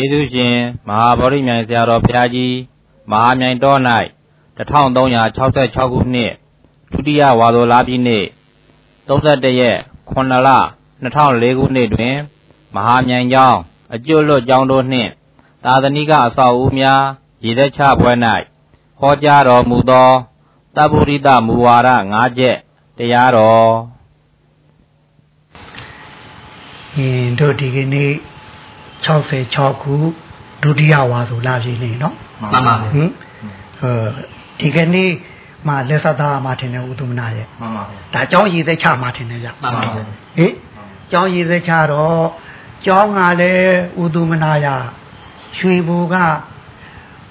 ကျေးဇူးရှင်မဟာဗောဓိမြိုင်ဆရာတော်ဘုရားကြီးမဟာမြိုင်တော်၌1366ခုနှစ်ဒုတိယဝါဆိုလပြည့်နေ့31ရက်9လ2004ခုနှစ်တွင် မဟာမြိုင်ကျောင်းအကျွတ်လွတ်ကျောင်းတို့နှင့်သာသနိကအဆောက်အဦများရည်သက်ချပွဲ၌ဟောကြားတော်မူသောတပ္ပုရိသမူဝါဒ၅ချက်တရားတော်အင်းတို့ဒီကနေ့ 66ခုဒုတိယဝါဆိုလာပြီလေနော်မှန်ပါဗျဟင်အဲဒီကနေ့မှာလက်ဆက်သားမှာထင်တယ်ဥဒ္ဓမနာရဲ့မှန်ပါဗျဒါကြောင်းရည်သက်ချမှာထင်တယ်ဗျမှန်ပါဗျဟင်ကြောင်းရည်သက်ချတော့ကြောင်းကလည်းဥဒ္ဓမနာရရွှေဘူက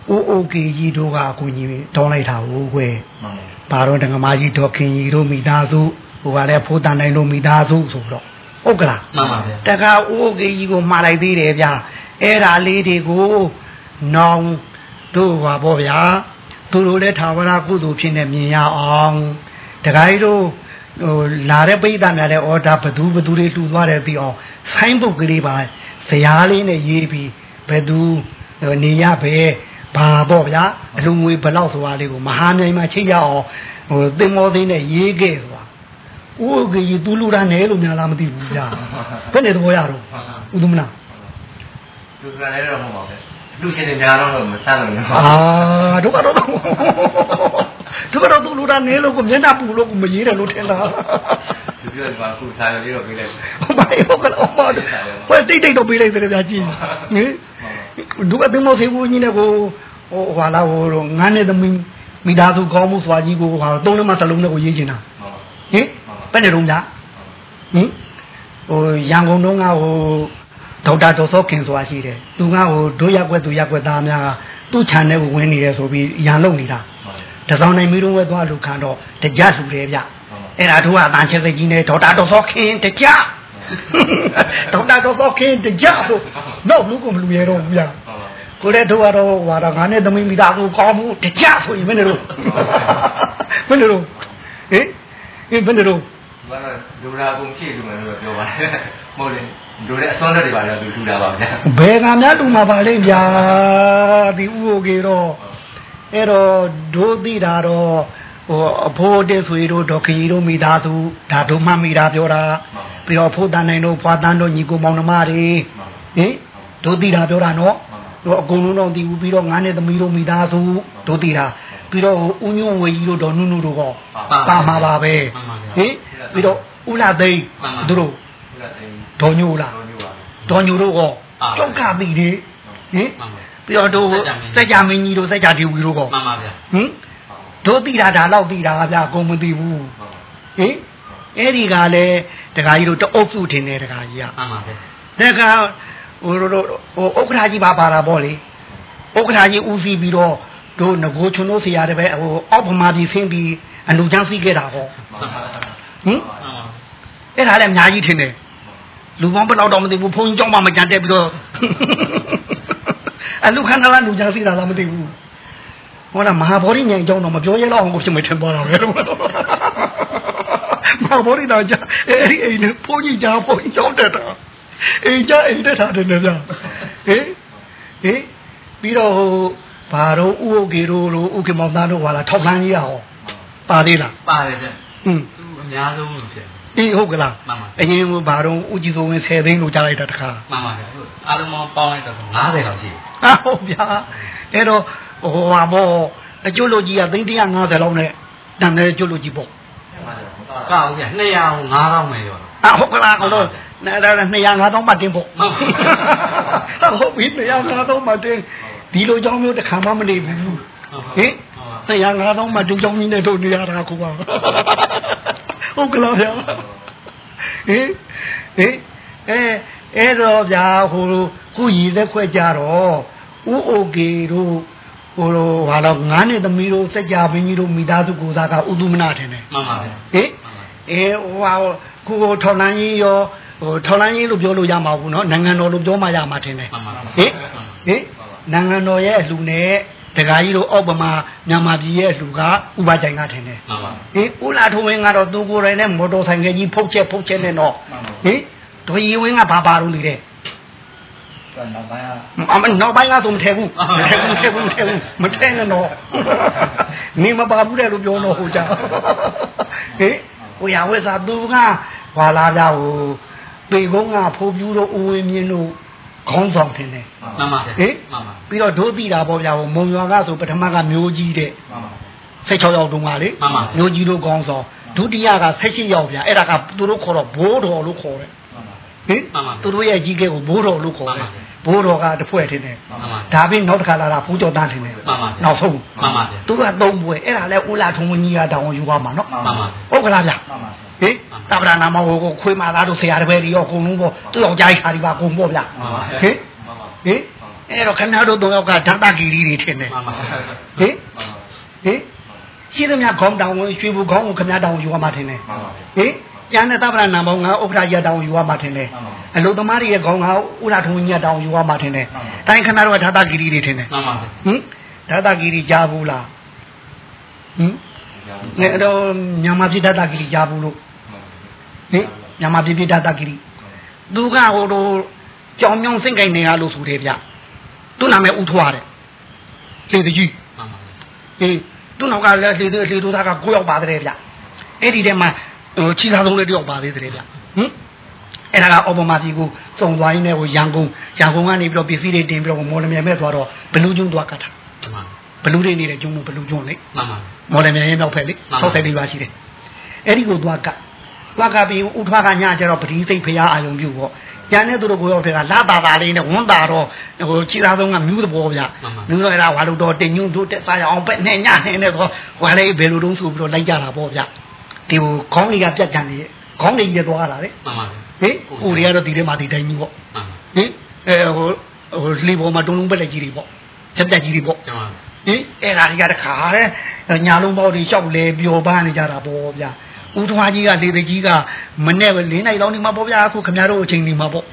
အိုအိုကေကြီးတို့ကအကူကြီးတောင်းလိုက်တာဟုတ်ကွယ်ဘာတော့တက္ကမကြီးဒေါခင်ကြီးတို့မိသားစုဟိုကလည်းဖိုးတန်နိုင်တို့မိသားစုဆိုတော့ ဟုတ်ကလားမှန်ပါဗျာတခါအိုးကေကြီးကိုမှားလိုက်သေးတယ်ဗျာအဲ့ဒါလေးတွေကိုနောင်တို့ပါပေါ့ဗျာသူတို့လည်းထာဝရကုသိုလ်ဖြစ်နေမြင်ရအောင်တခါကြီးတို့ဟိုလာတဲ့ပိဋကများလည်းဩဒါဘသူဘသူတွေလှူသွားတယ်ပြီးအောင်ဆိုင်းပုတ်ကလေးပါဇရာလေးနဲ့ရေးပြီးဘယ်သူနေရပဲဘာပေါ့ဗျာအလူငွေဘလောက်ဆိုတာလေးကိုမဟာမြိုင်မှာချိတ်ရအောင်ဟိုသင်္ဘောသိန်းနဲ့ရေးခဲ့ဆို တာဥက္ကေကြီးသူလူတာနဲလို့များလားမသိဘူးဗျာဘယ်နဲ့တော့ရတော့ဥဒမနာလူကလည်းတော့မဟုတ်ပါဘူးလူရှင်တွေများတော့မဆန်းလို့အာတို့ကတော့တို့ကတော့သူလူတာနဲလို့ကိုမျက်နှာပူလို့ကိုမရေးတယ်လို့ထင်တာသူပြောမှာခုစားရလေးတော့ပေးလိုက်ဟုတ်ပါရဲ့ဟုတ်ကဲ့ဟုတ်ပါဘယ်တိတ်တိတ်တော့ပေးလိုက်တယ်ဗျာကြည့်ဟင်တို့အသိမောသေးဘူးကြီးနဲ့ကိုဟိုဟာလာဟိုငန်းနဲ့သမီးမိသားစုကောင်းမှုစွာကြီးကိုဟာသုံးလက်မစလုံးနဲ့ကိုရေးချင်တာဟင် ဘယ်နဲ့တော့ညာဟင်ဟိုရန်ကုန်တုန်းကဟိုဒေါက်တာဒေါ်စောခင်ဆိုတာရှိတယ်သူကဟိုတို့ရက်ွက်သူရက်ွက်သားများသူ့ channel ကိုဝင်နေတယ်ဆိုပြီးရန်လုံနေတာတစောင်းနိုင်မီတော့ဝဲသွားလူခံတော့တကြလူတယ်ဗျအဲ့ဒါတို့ကအတန်ချက်စိတ်ကြီးနဲ့ဒေါက်တာဒေါ်စောခင်တကြဒေါက်တာဒေါ်စောခင်တကြဆိုတော့လူကမလူရတော့ဘူးဗျကိုလည်းတို့ကတော့ဟွာတော့ငါနဲ့သမီးမိသားစုကောင်းမှုတကြဆိုရင်မင်းတို့မင်းတို့ဟင်ဟင်ဘယ် နဲ့တော့ဘာလဲလူရာကုန်ဖြည့်လူမယ်လို့ပြောပါတယ်မဟုတ်လေလူတဲ့အစွမ်းတွေပါလေသူထူတာပါဗျာဘယ်ကများတူမှာပါလိမ့်ဗျာဒီဥဟုတ်ကေတော့အဲ့တော့ဒိုးသိတာတော့ဟိုအဖိုးတဲ့ဆွေတို့ဒေါခရီတို့မိသားစုဒါတို့မှမိတာပြောတာပြီးတော့ဖိုးတန်နိုင်တို့ဖွာတန်းတို့ညီကိုမောင်နှမတွေဟင်တို့သိတာပြောတာနော်တို့အကုန်လုံးတော့ဒီဦးပြီးတော့ငါးနဲ့သမီးတို့မိသားစုတို့သိတာပြီးတော့ဦးညွန့်ဝေကြီးတို့ဒေါ်နုနုတို့ကပါမှာပါပဲဟင် ပြီးတော့ဦးလာသိန်းသူတို့ဒေါ်ညိုလားဒေါ်ညိုတို့ကကြောက်ကပြီလေဟင်ပြီးတော့တို့စက်ကြမင်းကြီးတို့စက်ကြဒီဝီတို့ကမှန်ပါဗျာဟင်တို့သိတာဒါတော့သိတာဗျာအကုန်မသိဘူးဟင်အဲ့ဒီကလည်းတခါကြီးတို့တအုပ်စုထင်တယ်တခါကြီးကမှန်ပါဗျာတခါဟိုတို့ဟိုဥက္ကဋ္ဌကြီးပါပါတာပေါ့လေဥက္ကဋ္ဌကြီးဦးစီးပြီးတော့တို့ငကိုချွန်းတို့ဆရာတပည့်ဟိုအောက်ဗမာပြည်ဆင်းပြီးအလူချမ်းစီးခဲ့တာဟော ဟင်အဲ့ဒါလည်းအများကြီးထင်တယ်လူပေါင်းဘယ်တော့တော့မသိဘူးဘုန်းကြီးကြောင်းမှမကြံတက်ပြီးတော့အလူခန္ဓာလားလူချမ်းစီးတာလားမသိဘူးဟောလားမဟာဗောဓိဉာဏ်ကြောင်းတော့မပြောရတော့အောင်ကိုဖြစ်မထင်ပါတော့ပဲမဟာဗောဓိတော့ကြာအဲ့ဒီအိမ်ဘုန်းကြီးကြားဘုန်းကြီးကြောင်းတက်တာအိမ်ကြအိမ်တက်တာတယ်ဗျာဟေးဟေးပြီးတော့ဟိုဘာတော့ဥဟုတ်ကေတို့လိုဥကေမောင်သားတို့ဟာလားထောက်ဆန်းကြီးရဟောပါသေးလားပါတယ်ဗျอืมသူ အများဆုံးလို့ဖြစ်အေးဟုတ်ကလားမှန်ပါအရင်ကဘာတော့ဥကြီးစိုးဝင်10သိန်းလို့ကြားလိုက်တာတခါမှန်ပါဗျာအားလုံးပေါင်းလိုက်တော့90လောက်ရှိတယ်ဟုတ်ဗျာအဲ့တော့ဟိုဟာဘောအကျိုးလို့ကြီးကသိန်း150လောက်နဲ့တန်တယ်ကျိုးလို့ကြီးပေါ့ကောက်ဗျာ200 9000ပဲရောအဟုတ်ကလားကတော့အဲ့ဒါ200 5000မှတင်ဖို့ဟုတ်ပြီ200 5000မှတင်ဒီလိုကြောင်းမျိုးတစ်ခါမှမနေဘူးဟင် တရားငါးတော့မှဒီကြောင်းကြီးနဲ့တို့နေရတာကိုပါဟုတ်ကလားဗျာဟင်ဟင်အဲအဲ့တော့ဗျာဟိုခုရည်လက်ခွဲကြတော့ဥအိုကေတို့ဟိုလိုဟာတော့ငါးနှစ်သမီးတို့စက်ကြဘင်းကြီးတို့မိသားစုကိုစားကဥဒုမနာထင်တယ်မှန်ပါဗျာဟင်အဲဟိုဟာခုထော်လန်းကြီးရောဟိုထော်လန်းကြီးလို့ပြောလို့ရမှာဘူးเนาะနိုင်ငံတော်လို့ပြောမှရမှာထင်တယ်ဟင်ဟင်နိုင်ငံတော်ရဲ့အလှူနဲ့ တခါကြီးတို့အောက်ပမာမြန်မာပြည်ရဲ့အလှူကဥပကြိုင်ကထင်တယ်မှန်ပါဟင်ဦးလာထုံဝင်းကတော့သူကိုယ်တိုင်နဲ့မော်တော်ဆိုင်ကကြီးဖုတ်ချက်ဖုတ်ချက်နဲ့တော့ဟင်ဒွေဝင်းကဘာပါလို့လေတဲ့ဟနောက်ပိုင်းကအမနောက်ပိုင်းကဆိုမထဲဘူးမထဲဘူးမထဲဘူးမထဲဘူးမထဲနဲ့တော့နေမပါဘူးတဲ့လို့ပြောတော့ဟိုကြဟေးဟိုရဝဲစာသူကဟွာလာကြဟိုပေကုန်းကဖိုးပြူတို့ဦးဝင်းမြင့်တို့ ခေါင်းဆောင်တင်တယ်မှန်ပါဗျာဟေးမှန်ပါပြီးတော့ဒုတိတာပေါ့ဗျာဟိုမုံရွာကဆိုပထမကမျိုးကြီးတဲ့မှန်ပါ16ယောက်တုန်းကလေမှန်ပါမျိုးကြီးတို့ခေါင်းဆောင်ဒုတိယက18ယောက်ဗျာအဲ့ဒါကသူတို့ခေါ်တော့ဘိုးတော်လို့ခေါ်တယ်မှန်ပါဟင်မှန်ပါသူတို့ရဲ့ကြီးကဲကိုဘိုးတော်လို့ခေါ်တယ်မှန်ပါဘိုးတော်ကတစ်ဖွဲ့ထင်းတယ်မှန်ပါဒါပြီးနောက်တစ်ခါလာတာဘိုးကျော်တန်းထင်းတယ်မှန်ပါနောက်ဆုံးမှန်ပါဗျာသူကသုံးပွဲအဲ့ဒါလဲဦးလာထုံဝင်ကြီးကတောင်းယူပါမှာနော်မှန်ပါဟုတ်ကလားဗျာမှန်ပါ ဟင်တပ္ပရာနာမဟိုကိုခွေးမာသားတို့ဆရာတပည့်တွေရောအကုန်လုံးပေါ့သူ့အောင်ကြားခါဒီပါအကုန်ပေါ့ဗျာမှန်ပါဟင်မှန်ပါဟင်အဲ့တော့ခင်ဗျားတို့သုံးယောက်ကဓာတဂီရီတွေထင်တယ်မှန်ပါဟင်ဟင်ရှိသမျှခေါင်းတောင်ဝင်ရွှေဘူခေါင်းကိုခင်ဗျားတောင်ယူရမှာထင်တယ်မှန်ပါဟင်ကျန်တဲ့တပ္ပရာနာမောင်ကဥက္ခရာရတောင်ယူရမှာထင်တယ်မှန်ပါအလုသမားတွေရဲ့ခေါင်းကဥရာထုံညက်တောင်ယူရမှာထင်တယ်မှန်ပါတိုင်းခဏတော့ဓာတဂီရီတွေထင်တယ်မှန်ပါဟင်ဓာတဂီရီကြားဘူးလားဟင် နဲ့တော့မြန်မာပြည်ဓာတဂီရီကြားဘူးလို့ဟင်မြန်မာပြည်ပြည်ဓာတဂီရီသူကဟိုတို့ကြောင်မြောင်စင့်ကြိုင်နေရလို့ဆိုတယ်ဗျသူ့နာမည်ဥထွားတယ်လေတကြီးမှန်ပါဟေးသူ့နောက်ကလည်းလေလေလေတို့သားက9ယောက်ပါတဲ့ဗျအဲ့ဒီထဲမှာဟိုခြိသားဆုံးလေးတယောက်ပါသေးတယ်ဗျဟင်အဲ့ဒါကအော်ပမာပြည်ကိုစုံသွားရင်းနဲ့ဟိုရန်ကုန်ရန်ကုန်ကနေပြီးတော့ပစ္စည်းတွေတင်ပြီးတော့မော်လမြိုင်မဲ့သွားတော့ဘလူးကျွန်းသွားကတ်တာမှန်ပါ ဘလူးတွေနေတဲ့ကျွန်းတို့ဘလူးကျွန်းလေမှန်ပါမော်လမြိုင်ရဲ့နောက်ဖက်လေမှန်ပါ60လေးပါရှိတယ်အဲ့ဒီကိုသွားကတ်သွားကပ်ပြီးဥထွားကညကျတော့ပတိစိတ်ဖရားအာယုံပြုပေါ့ကျန်တဲ့သူတို့ကိုရောက်တဲ့ကလာတာတာလေးနဲ့ဝန်တာတော့ဟိုခြိသားဆုံးကမြူးသဘောဗျမြူးတော့အဲ့ဒါဝါလို့တော့တင်ညွန့်တို့တက်စားရအောင်ပဲနဲ့ညနဲ့နဲ့တော့ဝါလေးဘယ်လိုတုံးဆိုပြီးတော့လိုက်ကြတာပေါ့ဗျဒီဟိုခေါင်းလေးကပြတ်ကြတယ်ခေါင်းလေးကြီးသွားတာလေမှန်ပါဟင်ကိုရီကတော့ဒီထဲမှာဒီတိုင်းကြီးပေါ့မှန်ပါဟင်အဲဟိုဟိုလေပေါ်မှာတုံးလုံးပက်လက်ကြီးတွေပေါ့ပြတ်ပြတ်ကြီးတွေပေါ့မှန်ပါ ဟင်အဲ့ဒါတွေကတခါတဲ့ညာလုံးပေါက်တွေလျှောက်လေပျော်ပန်းနေကြတာပေါ့ဗျာဦးထွားကြီးကလေတကြီးကမနဲ့ပဲ၄နိုင်လောက်နေမှာပေါ့ဗျာအခုခင်ဗျားတို့အချိန်နေမှာပေါ့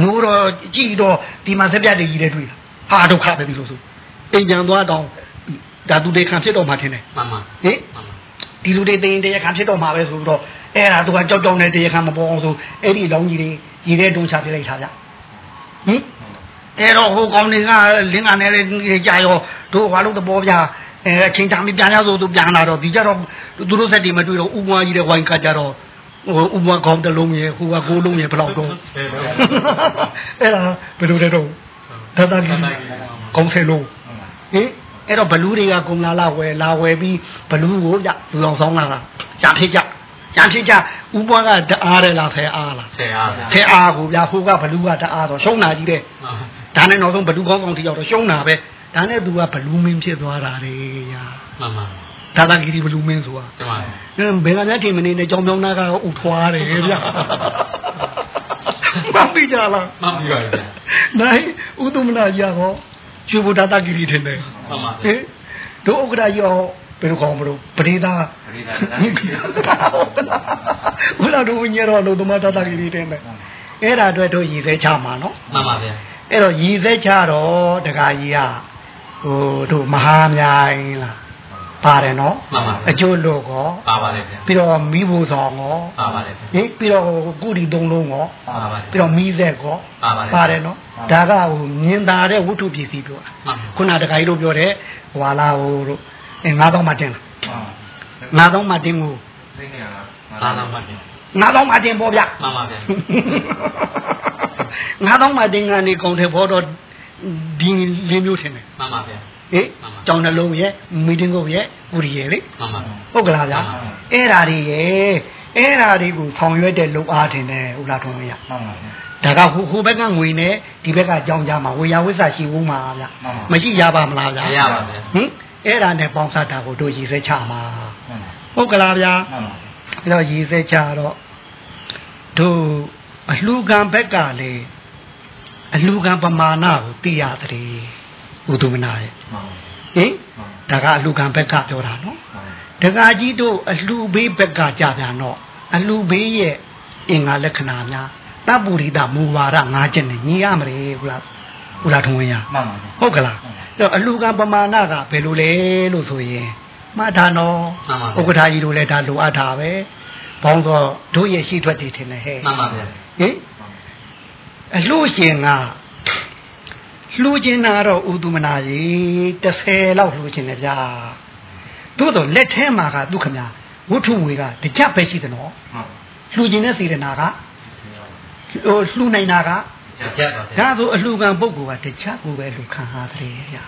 နိုးတော့ကြည့်တော့ဒီမှာဆက်ပြတ်တွေကြီးတဲ့တွေ့ဟာဒုက္ခပဲဒီလိုဆိုအိမ်ပြန်သွားတော့ဓာတုတွေခံဖြစ်တော့မှထင်တယ်မှန်ပါဟင်မှန်ပါဒီလူတွေသိရင်တရားခံဖြစ်တော့မှာပဲဆိုတော့အဲ့ဒါသူကကြောက်ကြောက်နဲ့တရားခံမပေါ်အောင်ဆိုအဲ့ဒီလောင်းကြီးတွေကြီးတဲ့တုံးချပြလိုက်တာဗျဟင် အဲ့တော့ဟိုကောင်တွေကလင်းကနေလည်းကြာရောတို့ဘာလို့တဘောဗျာအဲအချိန်တမ်းပြန်ရဆိုသူပြန်လာတော့ဒီကြတော့သူတို့ဆက်တွေမတွေ့တော့ဥပွားကြီးတဲ့ဝိုင်းကကြတော့ဟိုဥပွားကောင်းတစ်လုံးရေဟိုကကိုးလုံးရေဘယ်လောက်တော့အဲ့ဒါဘယ်လိုလဲတော့တတကြီးကောင်းဆယ်လုံးဟင်အဲ့တော့ဘလူးတွေကကုံလာလာဝယ်လာဝယ်ပြီးဘလူးကိုကြလူအောင်ဆောင်လာတာကြာဖြစ်ကြကြာဖြစ်ကြဥပွားကတအားတယ်လားဖဲအားလားဆယ်အားဗျာဖဲအားကိုဗျာဟိုကဘလူးကတအားတော့ရှုံးတာကြီးတဲ့မှန်ပါ ဒါနဲ့နောက်ဆုံးဘလူးကောင်းကောင်းတိရောက်တော့ရှုံးတာပဲဒါနဲ့သူကဘလူးမင်းဖြစ်သွားတာလေညာမှန်ပါဒါသာဂီရီဘလူးမင်းဆိုတာမှန်ပါဟင်ဘယ်ကများထင်မနေနဲ့ကြောင်ကြောင်နာကတော့ဥထွားတယ်ဗျာမပြီးကြလားမှန်ပြီပါဗျာနိုင်ဥဒုမနာကြီးရောကျွေးဖို့ဒါသာဂီရီထင်တယ်မှန်ပါဟင်တို့ဥက္ကရာကြီးရောဘယ်လိုကောင်းမလို့ပရိသတ်ပရိသတ်ဘုရားတို့ညရောလို့သမတတကြီးတွေတင်တယ်အဲ့ဒါအတွက်တို့ရည်စဲချမှာနော်မှန်ပါဗျာ အဲ့တော့ရည်စဲချတော့တခါကြီးကဟိုတို့မဟာမြိုင်လားပါတယ်နော်မှန်ပါအကျိုးလို့ကောပါပါတယ်ဗျာပြီးတော့မိဖို့ဆောင်ကောပါပါတယ်ဗျာဟင်ပြီးတော့ကုတီသုံးလုံးကောပါပါတယ်ပြီးတော့မိဆက်ကောပါပါတယ်ပါတယ်နော်ဒါကဟိုမြင်သာတဲ့ဝတ္ထုပစ္စည်းပြောတာမှန်ပါခုနတခါကြီးတို့ပြောတဲ့ဟွာလာဟိုတို့အဲ9000မှတင်လား9000မှတင်ကိုသိနေရလားပါတော့မှတ်တယ် 9000မှတင်ပေါ့ဗျမှန်ပါဗျာ9000မှတင်ကနေကုန်တယ်ဘောတော့ဒီလေးမျိုးထင်တယ်မှန်ပါဗျာဟေးကြောင်နှလုံးရဲ့မီတင်းကုတ်ရဲ့ပူရီရဲ့လေမှန်ပါဟုတ်ကလားဗျာအဲ့ဓာတွေရဲ့အဲ့ဓာတွေကိုဆောင်ရွက်တဲ့လုံအားထင်တယ်ဟုတ်လားထုံးရမှန်ပါဗျာဒါကဟိုဟိုဘက်ကငွေနဲ့ဒီဘက်ကကြောင်ကြမှာဝေယဝိဆာရှိဦးမှာဗျမရှိရပါမလားဗျာမရပါဗျာဟင်အဲ့ဒါနဲ့ပေါင်းစားတာကိုတို့ရည်စဲချမှာဟုတ်ကလားဗျာမှန်ပါ အဲ့တော့ရည်စဲချတော့တို့အလှခံဘက်ကလည်းအလှခံပမာဏကိုသိရတဲ့ဥဒုမနာရဲ့မှန်ဟင်ဒါကအလှခံဘက်ကပြောတာနော်ဒကာကြီးတို့အလှဘေးဘက်ကကြပြန်တော့အလှဘေးရဲ့အင်္ဂါလက္ခဏာများတပ္ပုရိတမူဝါဒ၅ချက်နဲ့ညီရမလဲဟုတ်လားဟုတ်လားထုံးဝင်ရမှန်ပါဟုတ်ကလားအဲ့တော့အလှခံပမာဏကဘယ်လိုလဲလို့ဆိုရင် မှတ်ထားနော်မှန်ပါဥက္ကဋ္ဌကြီးတို့လည်းဒါလိုအပ်တာပဲဘောင်းတော့တို့ရဲ့ရှိထွက်တည်ထင်တယ်ဟဲ့မှန်ပါဗျာဟင်အလှရှင်ကလှူခြင်းတာတော့ဥဒုမနာကြီး30လောက်လှူခြင်းလေဗျာသို့တော့လက်ထဲမှာကသူခမဝုထုငွေကတကြပဲရှိတယ်နော်ဟုတ်လှူခြင်းတဲ့စေတနာကဟိုလှူနိုင်တာကကြက်ပါဗျာဒါဆိုအလှူခံပုဂ္ဂိုလ်ကတခြားကိုပဲလှူခံရတဲ့ဗျာ